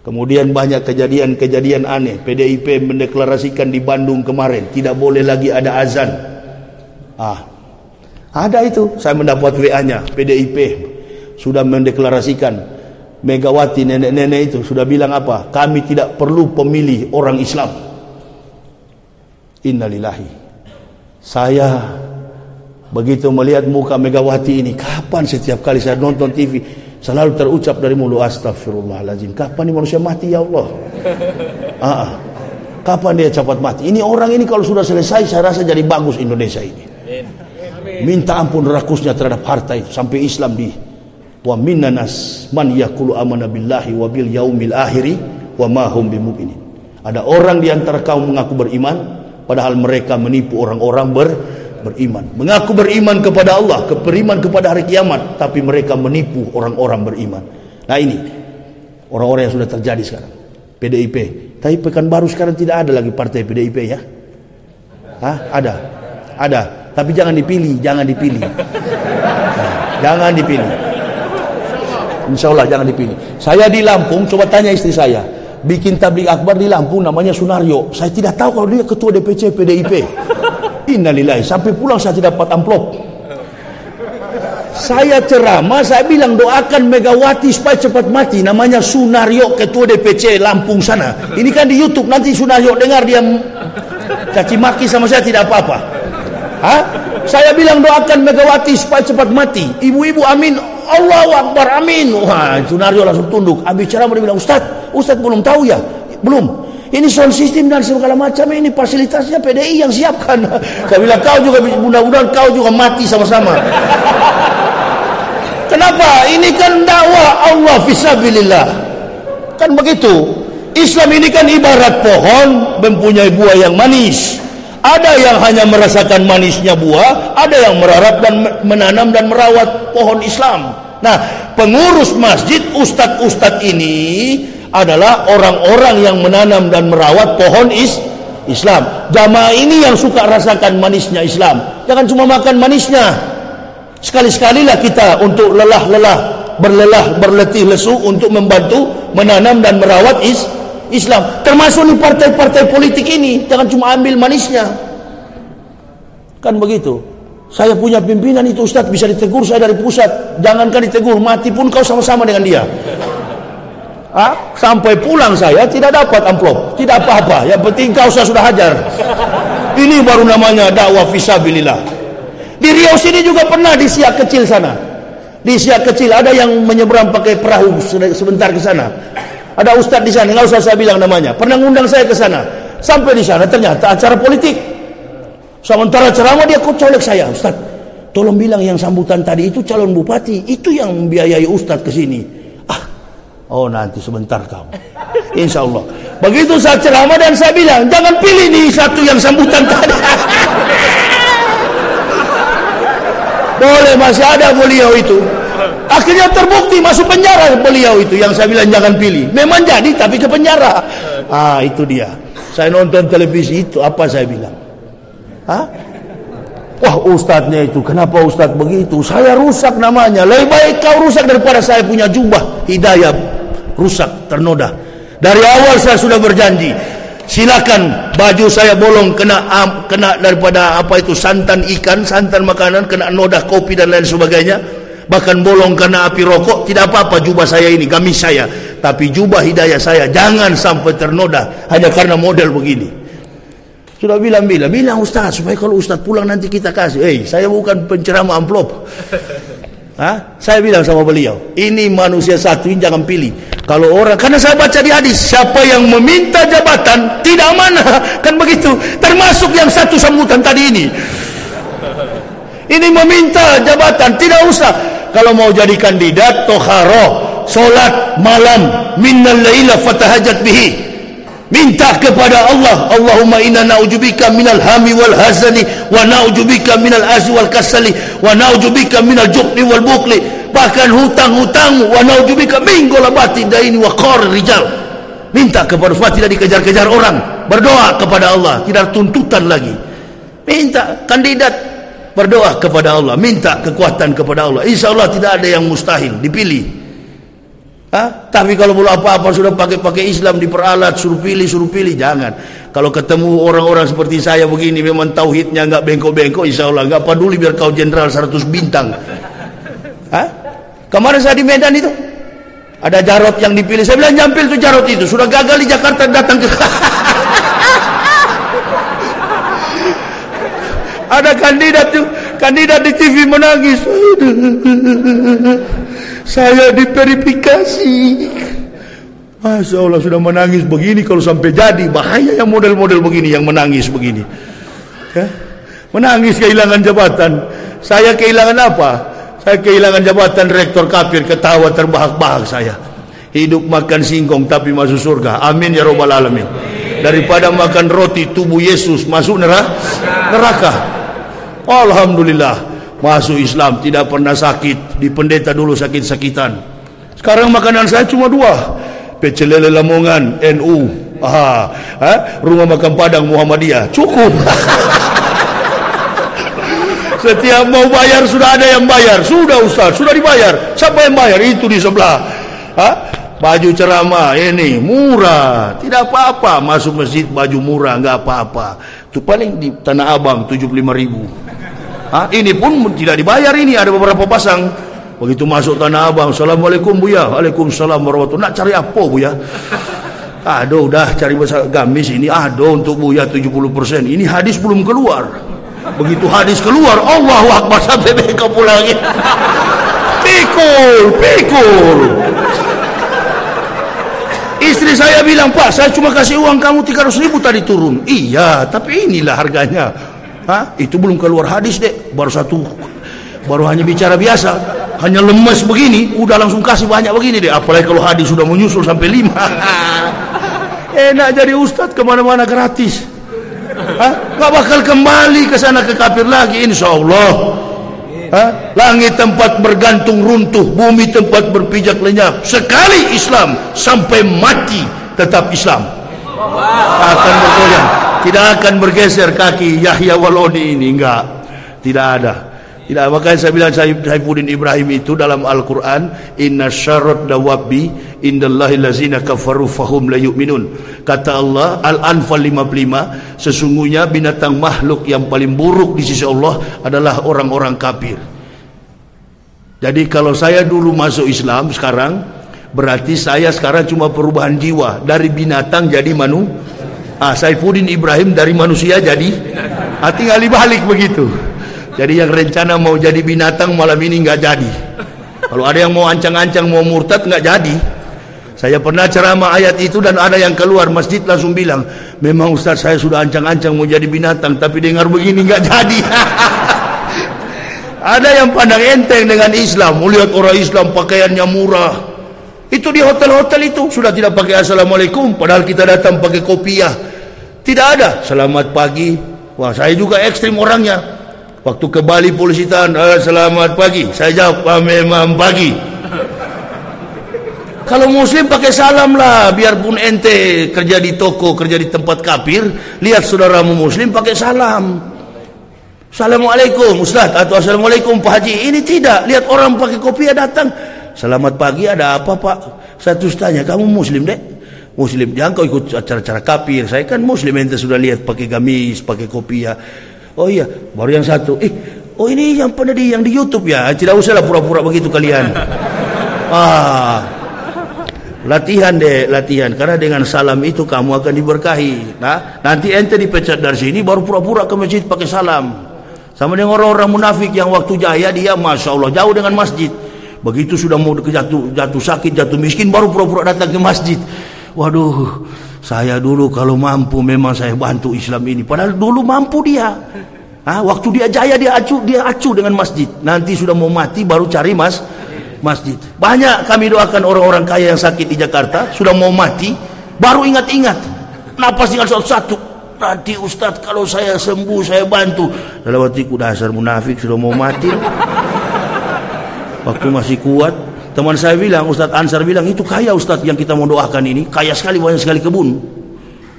Kemudian banyak kejadian-kejadian aneh. PDIP mendeklarasikan di Bandung kemarin tidak boleh lagi ada azan. Ah, ada itu. Saya mendapat WA-nya. PDIP sudah mendeklarasikan Megawati nenek-nenek itu sudah bilang apa? Kami tidak perlu pemilih orang Islam. Innalillahi. Saya begitu melihat muka Megawati ini, kapan setiap kali saya nonton TV, Selalu terucap dari mulut astagfirullahaladzim. Kapan ini manusia mati ya Allah? Ah, ah, kapan dia cepat mati? Ini orang ini kalau sudah selesai saya rasa jadi bagus Indonesia ini. Minta ampun rakusnya terhadap harta itu sampai Islam di wa minnanas man yaqulu amana billahi wa bil yaumil akhiri wa ma hum. Ada orang di antara kaum mengaku beriman padahal mereka menipu orang-orang ber beriman. Mengaku beriman kepada Allah, beriman kepada hari kiamat, tapi mereka menipu orang-orang beriman. Nah ini orang-orang yang sudah terjadi sekarang. PDIP. Tapi pekan baru sekarang tidak ada lagi partai PDIP ya. Hah? Ada. Ada. Tapi jangan dipilih, jangan dipilih. Nah, jangan dipilih. Insya Allah jangan dipilih. Saya di Lampung, coba tanya istri saya. Bikin tablik akbar di Lampung namanya Sunario. Saya tidak tahu kalau dia ketua DPC PDIP. Innalillahi sampai pulang saya tidak dapat amplop. Saya ceramah, saya bilang doakan Megawati supaya cepat mati. Namanya Sunario, ketua DPC Lampung sana. Ini kan di YouTube, nanti Sunario dengar dia caci maki sama saya tidak apa-apa. Hah? Saya bilang doakan Megawati supaya cepat mati. Ibu-ibu amin. Allahu Akbar amin. Wah, Sunario langsung tunduk. Habis ceramah dia bilang, Ustaz, Ustaz belum tahu ya? Belum. Ini sound system dan segala macam ini fasilitasnya PDI yang siapkan. *laughs* Saya bilang kau juga mudah-mudahan kau juga mati sama-sama. *laughs* Kenapa? Ini kan dakwah Allah fisabilillah. Kan begitu. Islam ini kan ibarat pohon mempunyai buah yang manis. Ada yang hanya merasakan manisnya buah, ada yang merarat dan menanam dan merawat pohon Islam. Nah, pengurus masjid ustadz-ustadz ini adalah orang-orang yang menanam dan merawat pohon is Islam. Jamaah ini yang suka rasakan manisnya Islam. Jangan cuma makan manisnya. Sekali-sekalilah kita untuk lelah-lelah, berlelah, berletih lesu untuk membantu menanam dan merawat is Islam. Termasuk di partai-partai politik ini, jangan cuma ambil manisnya. Kan begitu. Saya punya pimpinan itu Ustadz bisa ditegur saya dari pusat. Jangankan ditegur, mati pun kau sama-sama dengan dia. Ah, sampai pulang saya tidak dapat amplop, tidak apa-apa. Yang penting kau saya sudah hajar. Ini baru namanya dakwah fisabilillah. Di Riau sini juga pernah di Siak kecil sana. Di Siak kecil ada yang menyeberang pakai perahu sebentar ke sana. Ada ustadz di sana, nggak usah saya bilang namanya. Pernah ngundang saya ke sana. Sampai di sana ternyata acara politik. Sementara ceramah dia kok colek saya, Ustadz. Tolong bilang yang sambutan tadi itu calon bupati, itu yang biayai Ustadz ke sini. Oh nanti sebentar kau. Insya Allah. Begitu saya ceramah dan saya bilang jangan pilih nih satu yang sambutan tadi. *laughs* Boleh masih ada beliau itu. Akhirnya terbukti masuk penjara beliau itu yang saya bilang jangan pilih. Memang jadi tapi ke penjara. Ah itu dia. Saya nonton televisi itu apa saya bilang? Hah? Wah ustadznya itu kenapa ustadz begitu? Saya rusak namanya. Lebih baik kau rusak daripada saya punya jubah hidayah rusak ternoda. Dari awal saya sudah berjanji. Silakan baju saya bolong kena kena daripada apa itu santan ikan, santan makanan, kena noda kopi dan lain sebagainya bahkan bolong karena api rokok tidak apa-apa jubah saya ini gamis saya tapi jubah hidayah saya jangan sampai ternoda hanya karena model begini sudah bilang-bilang bilang ustaz supaya kalau ustaz pulang nanti kita kasih eh hey, saya bukan penceramah amplop Hah? Saya bilang sama beliau, ini manusia satu ini jangan pilih. Kalau orang, karena saya baca di hadis, siapa yang meminta jabatan tidak mana, *laughs* kan begitu. Termasuk yang satu sambutan tadi ini. Ini meminta jabatan, tidak usah kalau mau jadi kandidat toharo solat malam minnal laila fatahajat bihi minta kepada Allah Allahumma inna na'ujubika minal hami wal hazani wa na'ujubika minal azi wal kasali wa na'ujubika minal jubni wal bukli bahkan hutang-hutang wa na'ujubika min golabati daini wa qar rijal. Minta kepada Allah tidak dikejar-kejar orang berdoa kepada Allah tidak tuntutan lagi. Minta kandidat berdoa kepada Allah minta kekuatan kepada Allah. Insya Allah tidak ada yang mustahil dipilih ha? tapi kalau belum apa-apa sudah pakai-pakai Islam diperalat suruh pilih suruh pilih jangan kalau ketemu orang-orang seperti saya begini memang tauhidnya enggak bengkok-bengkok insya Allah enggak peduli biar kau jenderal 100 bintang ha? kemarin saya di Medan itu ada Jarot yang dipilih saya bilang jampil tuh Jarot itu sudah gagal di Jakarta datang ke *laughs* ada kandidat tuh kandidat di TV menangis. Saya diverifikasi. Masya Allah sudah menangis begini kalau sampai jadi? Bahaya yang model-model begini yang menangis begini. Ya? menangis kehilangan jabatan. Saya kehilangan apa? Saya kehilangan jabatan rektor kafir ketawa terbahak-bahak saya. Hidup makan singkong tapi masuk surga. Amin ya robbal alamin. Daripada makan roti tubuh Yesus masuk neraka. Neraka Alhamdulillah. Masuk Islam tidak pernah sakit. Di pendeta dulu sakit-sakitan. Sekarang makanan saya cuma dua. Pecel lele lamongan NU Aha, ha? rumah makan Padang Muhammadiyah. Cukup. *laughs* Setiap mau bayar sudah ada yang bayar. Sudah Ustaz. Sudah dibayar. Siapa yang bayar? Itu di sebelah. Ha? baju ceramah ini. Murah. Tidak apa-apa. Masuk masjid baju murah. Enggak apa-apa itu paling di Tanah Abang 75 ribu Ha? Ini pun tidak dibayar ini ada beberapa pasang. Begitu masuk Tanah Abang, Assalamualaikum Buya. Waalaikumsalam warahmatullahi Nak cari apa Buya? Aduh, dah cari besar gamis ini. Aduh, untuk Buya 70%. Ini hadis belum keluar. Begitu hadis keluar, Allahu Akbar sampai mereka pulang. Pikul, pikul. Istri saya bilang, Pak, saya cuma kasih uang kamu 300 ribu tadi turun. Iya, tapi inilah harganya. Hah? Itu belum keluar hadis deh, baru satu, baru hanya bicara biasa, hanya lemes begini, udah langsung kasih banyak begini deh. Apalagi kalau hadis sudah menyusul sampai lima, *laughs* enak jadi ustadz ke mana-mana gratis. Hah? Gak bakal kembali ke sana ke kafir lagi, insya Allah. Hah? Langit tempat bergantung runtuh, bumi tempat berpijak lenyap. Sekali Islam sampai mati tetap Islam. Akan bergoyang tidak akan bergeser kaki Yahya Waloni ini enggak tidak ada tidak makanya saya bilang Saifuddin Ibrahim itu dalam Al-Quran inna syarat dawabi indallahi lazina kafaru fahum la kata Allah Al-Anfal 55 sesungguhnya binatang makhluk yang paling buruk di sisi Allah adalah orang-orang kafir. Jadi kalau saya dulu masuk Islam sekarang berarti saya sekarang cuma perubahan jiwa. Dari binatang jadi manusia Ah, Saifuddin Ibrahim dari manusia jadi ah, tinggal dibalik begitu. Jadi yang rencana mau jadi binatang malam ini nggak jadi. Kalau ada yang mau ancang-ancang mau murtad nggak jadi. Saya pernah ceramah ayat itu dan ada yang keluar masjid langsung bilang, memang Ustaz saya sudah ancang-ancang mau jadi binatang tapi dengar begini nggak jadi. *laughs* ada yang pandang enteng dengan Islam, melihat orang Islam pakaiannya murah, itu di hotel-hotel itu sudah tidak pakai assalamualaikum padahal kita datang pakai kopiah. Tidak ada selamat pagi. Wah, saya juga ekstrim orangnya. Waktu ke Bali polisi tahan eh, selamat pagi. Saya jawab ah, memang pagi. Kalau muslim pakai salam lah biarpun ente kerja di toko kerja di tempat kafir lihat saudaramu muslim pakai salam. Assalamualaikum Ustaz. Atau Assalamualaikum Pak Haji. Ini tidak. Lihat orang pakai kopiah datang. Selamat pagi ada apa Pak? Satu tanya kamu muslim dek? Muslim jangan kau ikut acara-acara kafir. Saya kan muslim ente sudah lihat pakai gamis pakai kopiah oh iya baru yang satu. Eh oh ini yang pernah di yang di YouTube ya? Tidak usah lah pura-pura begitu kalian. Ah latihan deh latihan. Karena dengan salam itu kamu akan diberkahi. Nah nanti ente dipecat dari sini baru pura-pura ke masjid pakai salam. Sama dengan orang-orang munafik yang waktu jaya dia masya Allah jauh dengan masjid. Begitu sudah mau jatuh jatuh sakit jatuh miskin baru pura-pura datang ke masjid. Waduh saya dulu kalau mampu memang saya bantu Islam ini padahal dulu mampu dia Ah, waktu dia jaya dia acu dia acu dengan masjid. Nanti sudah mau mati baru cari mas masjid. Banyak kami doakan orang-orang kaya yang sakit di Jakarta sudah mau mati baru ingat-ingat. Napas tinggal satu-satu. Nanti Ustaz kalau saya sembuh saya bantu. Dalam hatiku dasar munafik sudah mau mati. Waktu masih kuat teman saya bilang Ustaz Ansar bilang itu kaya Ustaz yang kita mau doakan ini kaya sekali banyak sekali kebun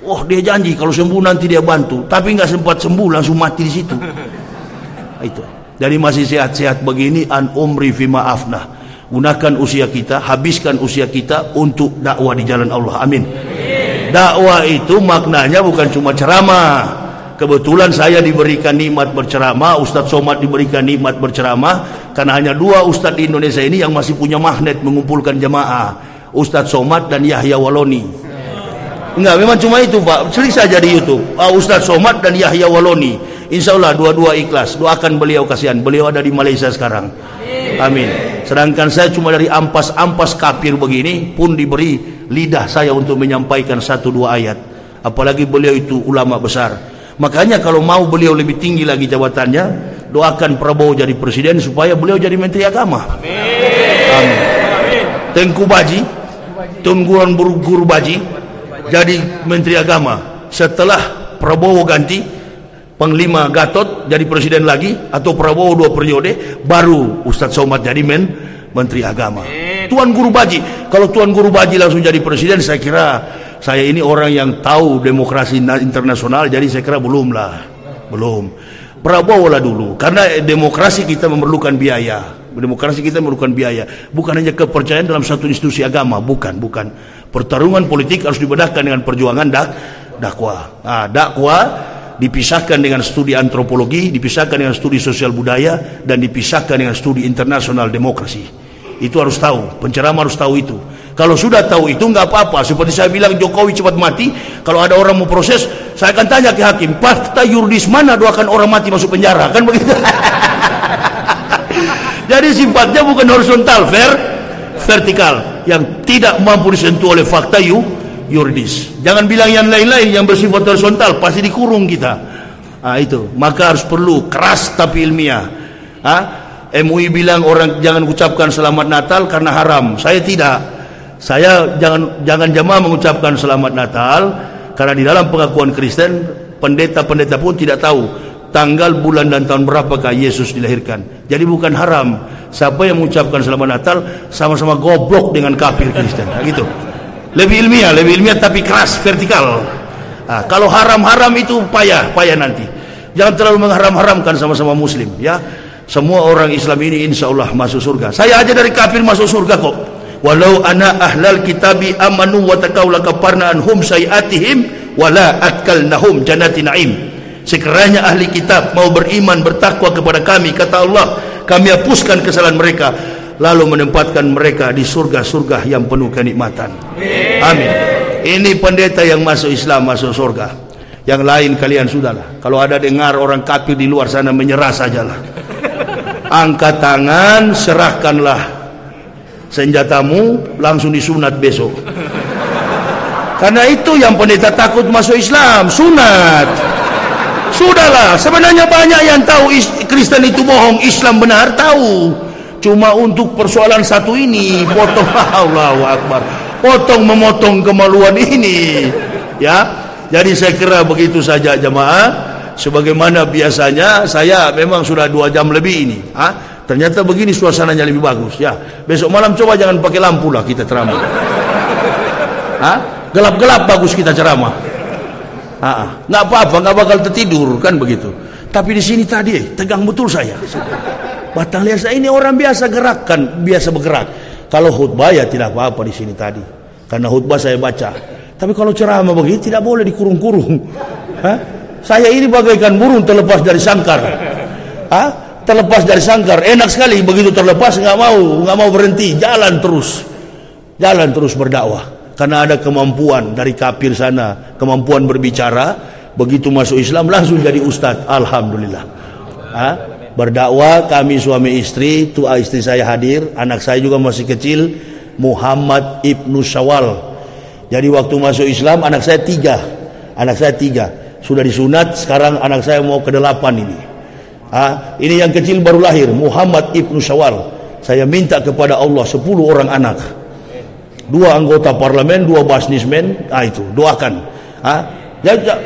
Oh dia janji kalau sembuh nanti dia bantu, tapi nggak sempat sembuh langsung mati di situ. *laughs* Itu. Jadi masih sehat-sehat begini an umri fi maafnah. Gunakan usia kita, habiskan usia kita untuk dakwah di jalan Allah. Amin. Dakwah itu maknanya bukan cuma ceramah. Kebetulan saya diberikan nikmat berceramah, Ustadz Somad diberikan nikmat berceramah karena hanya dua Ustadz di Indonesia ini yang masih punya magnet mengumpulkan jemaah. Ustadz Somad dan Yahya Waloni. Enggak, memang cuma itu Pak. Sering saja di YouTube. Uh, Somad dan Yahya Waloni. Insya Allah dua-dua ikhlas. Doakan beliau kasihan. Beliau ada di Malaysia sekarang. Amin. Sedangkan saya cuma dari ampas-ampas kafir begini pun diberi lidah saya untuk menyampaikan satu dua ayat. Apalagi beliau itu ulama besar. Makanya kalau mau beliau lebih tinggi lagi jabatannya, doakan Prabowo jadi presiden supaya beliau jadi menteri agama. Amin. Amin. Tengku Baji, Tungguan Guru Baji, jadi menteri agama setelah Prabowo ganti Panglima Gatot jadi presiden lagi atau Prabowo dua periode baru Ustadz Somad jadi men menteri agama Tuan Guru Baji kalau Tuan Guru Baji langsung jadi presiden saya kira saya ini orang yang tahu demokrasi internasional jadi saya kira belum lah belum. Prabowo lah dulu. Karena demokrasi kita memerlukan biaya. Demokrasi kita memerlukan biaya. Bukan hanya kepercayaan dalam satu institusi agama. Bukan bukan. Pertarungan politik harus dibedakan dengan perjuangan dak dakwah. Nah, dakwah dipisahkan dengan studi antropologi dipisahkan dengan studi sosial budaya dan dipisahkan dengan studi internasional demokrasi. Itu harus tahu. Penceramah harus tahu itu kalau sudah tahu itu nggak apa-apa seperti saya bilang Jokowi cepat mati kalau ada orang mau proses saya akan tanya ke hakim fakta yuridis mana doakan orang mati masuk penjara kan begitu *laughs* jadi sifatnya bukan horizontal ver vertikal yang tidak mampu disentuh oleh fakta yu, yuridis. Jangan bilang yang lain-lain yang bersifat horizontal pasti dikurung kita. Ah itu. Maka harus perlu keras tapi ilmiah. Ah, MUI bilang orang jangan ucapkan selamat Natal karena haram. Saya tidak. Saya jangan jangan jamaah mengucapkan selamat Natal karena di dalam pengakuan Kristen pendeta-pendeta pun tidak tahu tanggal, bulan dan tahun berapakah Yesus dilahirkan. Jadi bukan haram. Siapa yang mengucapkan selamat Natal sama-sama goblok dengan kafir Kristen. Nah, *laughs* gitu. Lebih ilmiah lebih ilmiah tapi keras vertikal. Nah, kalau haram-haram itu payah payah nanti. Jangan terlalu mengharam-haramkan sama-sama muslim ya. Semua orang Islam ini insya Allah masuk surga. Saya aja dari kafir masuk surga kok walau ana ahlal kitabi amanu wa taqaw lakafarna anhum sayiatihim wala atkalnahum jannati na'im. Sekiranya ahli kitab mau beriman bertakwa kepada kami kata Allah kami hapuskan kesalahan mereka lalu menempatkan mereka di surga-surga yang penuh kenikmatan. Amin. Ini pendeta yang masuk Islam masuk surga. Yang lain kalian sudahlah. Kalau ada dengar orang kafir di luar sana menyerah sajalah. Angkat tangan serahkanlah senjatamu langsung disunat besok karena itu yang pendeta takut masuk Islam sunat Sudahlah, sebenarnya banyak yang tahu Kristen itu bohong, Islam benar tahu. Cuma untuk persoalan satu ini, potong *laughs* Allahu Akbar. Potong memotong kemaluan ini. Ya. Jadi saya kira begitu saja jemaah. sebagaimana biasanya saya memang sudah dua jam lebih ini ha? Ternyata begini suasananya lebih bagus ya. Besok malam coba jangan pakai lampu lah kita ceramah. Gelap-gelap bagus kita ceramah. Nggak apa-apa nggak bakal tertidur kan begitu. Tapi di sini tadi tegang betul saya. Batang liar saya ini orang biasa gerakkan biasa bergerak. Kalau khutbah ya tidak apa-apa di sini tadi. Karena khutbah saya baca. Tapi kalau ceramah begini tidak boleh dikurung-kurung. Saya ini bagaikan burung terlepas dari sangkar. Hah? Terlepas dari sangkar. Enak sekali begitu terlepas nggak mau nggak mau berhenti. Jalan terus. Jalan terus berdakwah. Karena ada kemampuan dari kafir sana. Kemampuan berbicara begitu masuk Islam langsung jadi ustadz. Alhamdulillah. Hah? berdakwah kami suami istri tua istri saya hadir anak saya juga masih kecil Muhammad ibnu Syawal. Jadi waktu masuk Islam anak saya tiga. Anak saya tiga. Sudah disunat sekarang anak saya mau ke delapan ini ha? ini yang kecil baru lahir Muhammad ibnu Syawal saya minta kepada Allah sepuluh orang anak dua anggota parlemen dua basnismen ah itu doakan ha?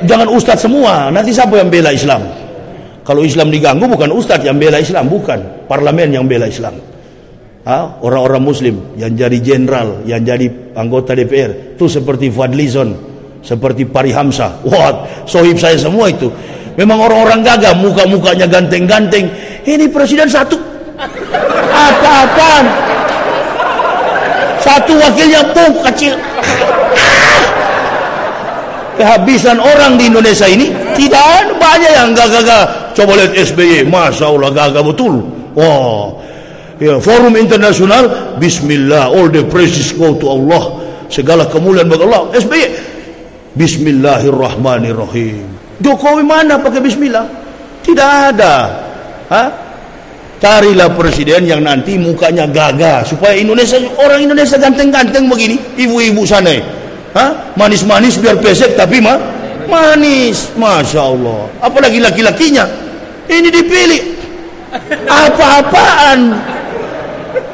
jangan ustaz semua nanti siapa yang bela Islam kalau Islam diganggu bukan ustadz yang bela Islam, bukan parlemen yang bela Islam. Orang-orang Muslim yang jadi jenderal, yang jadi anggota DPR, itu seperti Fadlizon, seperti Pari Hamzah. Wah, sohib saya semua itu. Memang orang-orang gagah, muka-mukanya ganteng-ganteng. Ini presiden satu. Apa-apaan? Satu wakilnya pun kecil. Kehabisan orang di Indonesia ini tidak banyak yang gagah-gagah Coba lihat SBY, Masya Allah gagah betul. Wah, ya, forum internasional, Bismillah, all the praises go to Allah. Segala kemuliaan bagi Allah. SBY, Bismillahirrahmanirrahim. Jokowi mana pakai Bismillah? Tidak ada. Hah? Carilah presiden yang nanti mukanya gagah supaya Indonesia orang Indonesia ganteng-ganteng begini, ibu-ibu sana. Hah? Manis-manis biar pesek tapi mah manis, masya Allah. Apalagi laki-lakinya ini dipilih apa-apaan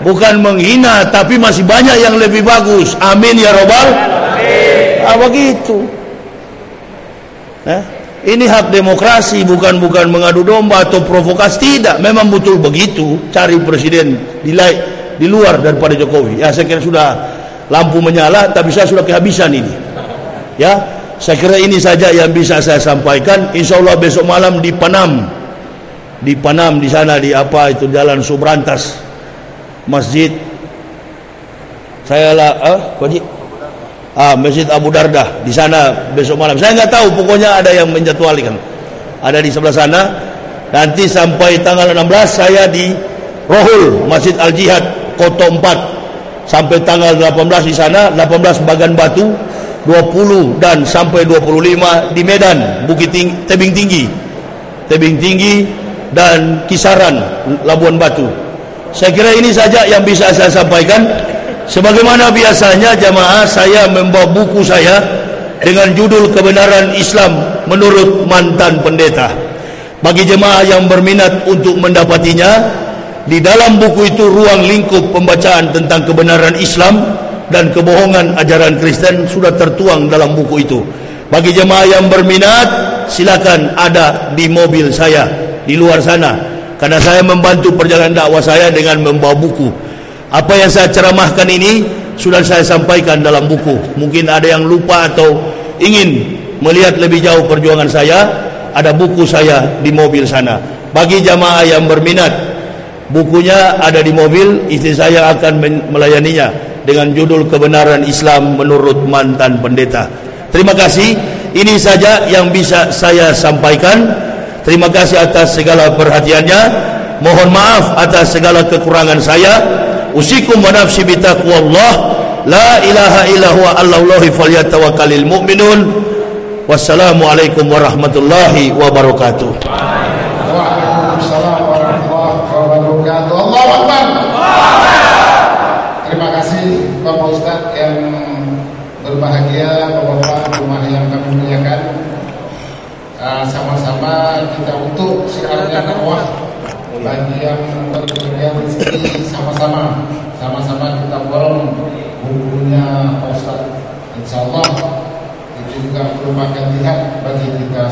bukan menghina tapi masih banyak yang lebih bagus amin ya robbal apa gitu eh? Ini hak demokrasi bukan bukan mengadu domba atau provokasi. Tidak memang betul begitu. Cari presiden di, di luar daripada Jokowi. Ya saya kira sudah lampu menyala tapi saya sudah kehabisan ini. Ya saya kira ini saja yang bisa saya sampaikan. Insya Allah besok malam di Panam. Di Panam di sana di apa itu jalan Subrantas. Masjid. Saya lah ah Haji ah masjid Abu Darda di sana besok malam. Saya nggak tahu pokoknya ada yang menjatuhkan ada di sebelah sana. Nanti sampai tanggal 16 saya di Rohul Masjid Al Jihad Koto 4 sampai tanggal 18 di sana 18 Bagan Batu 20 dan sampai 25 di Medan Bukit Tinggi, Tebing Tinggi. Tebing Tinggi dan kisaran Labuan Batu. Saya kira ini saja yang bisa saya sampaikan. Sebagaimana biasanya jamaah saya membawa buku saya dengan judul kebenaran Islam menurut mantan pendeta. Bagi jemaah yang berminat untuk mendapatinya, di dalam buku itu ruang lingkup pembacaan tentang kebenaran Islam dan kebohongan ajaran Kristen sudah tertuang dalam buku itu. Bagi jemaah yang berminat, silakan ada di mobil saya di luar sana karena saya membantu perjalanan dakwah saya dengan membawa buku apa yang saya ceramahkan ini sudah saya sampaikan dalam buku. Mungkin ada yang lupa atau ingin melihat lebih jauh perjuangan saya ada buku saya di mobil sana. Bagi jamaah yang berminat bukunya ada di mobil istri saya akan melayaninya dengan judul kebenaran Islam menurut mantan pendeta. Terima kasih. Ini saja yang bisa saya sampaikan. Terima kasih atas segala perhatiannya. Mohon maaf atas segala kekurangan saya. Usikum wa nafsi bitaqwallah. La ilaha illa huwa Allahi falyatawakkalul mu'minun. Wassalamualaikum warahmatullahi wabarakatuh. Sama-sama. Sama-sama kita borong bukunya Ustaz. Insya Allah itu juga merupakan jihad bagi kita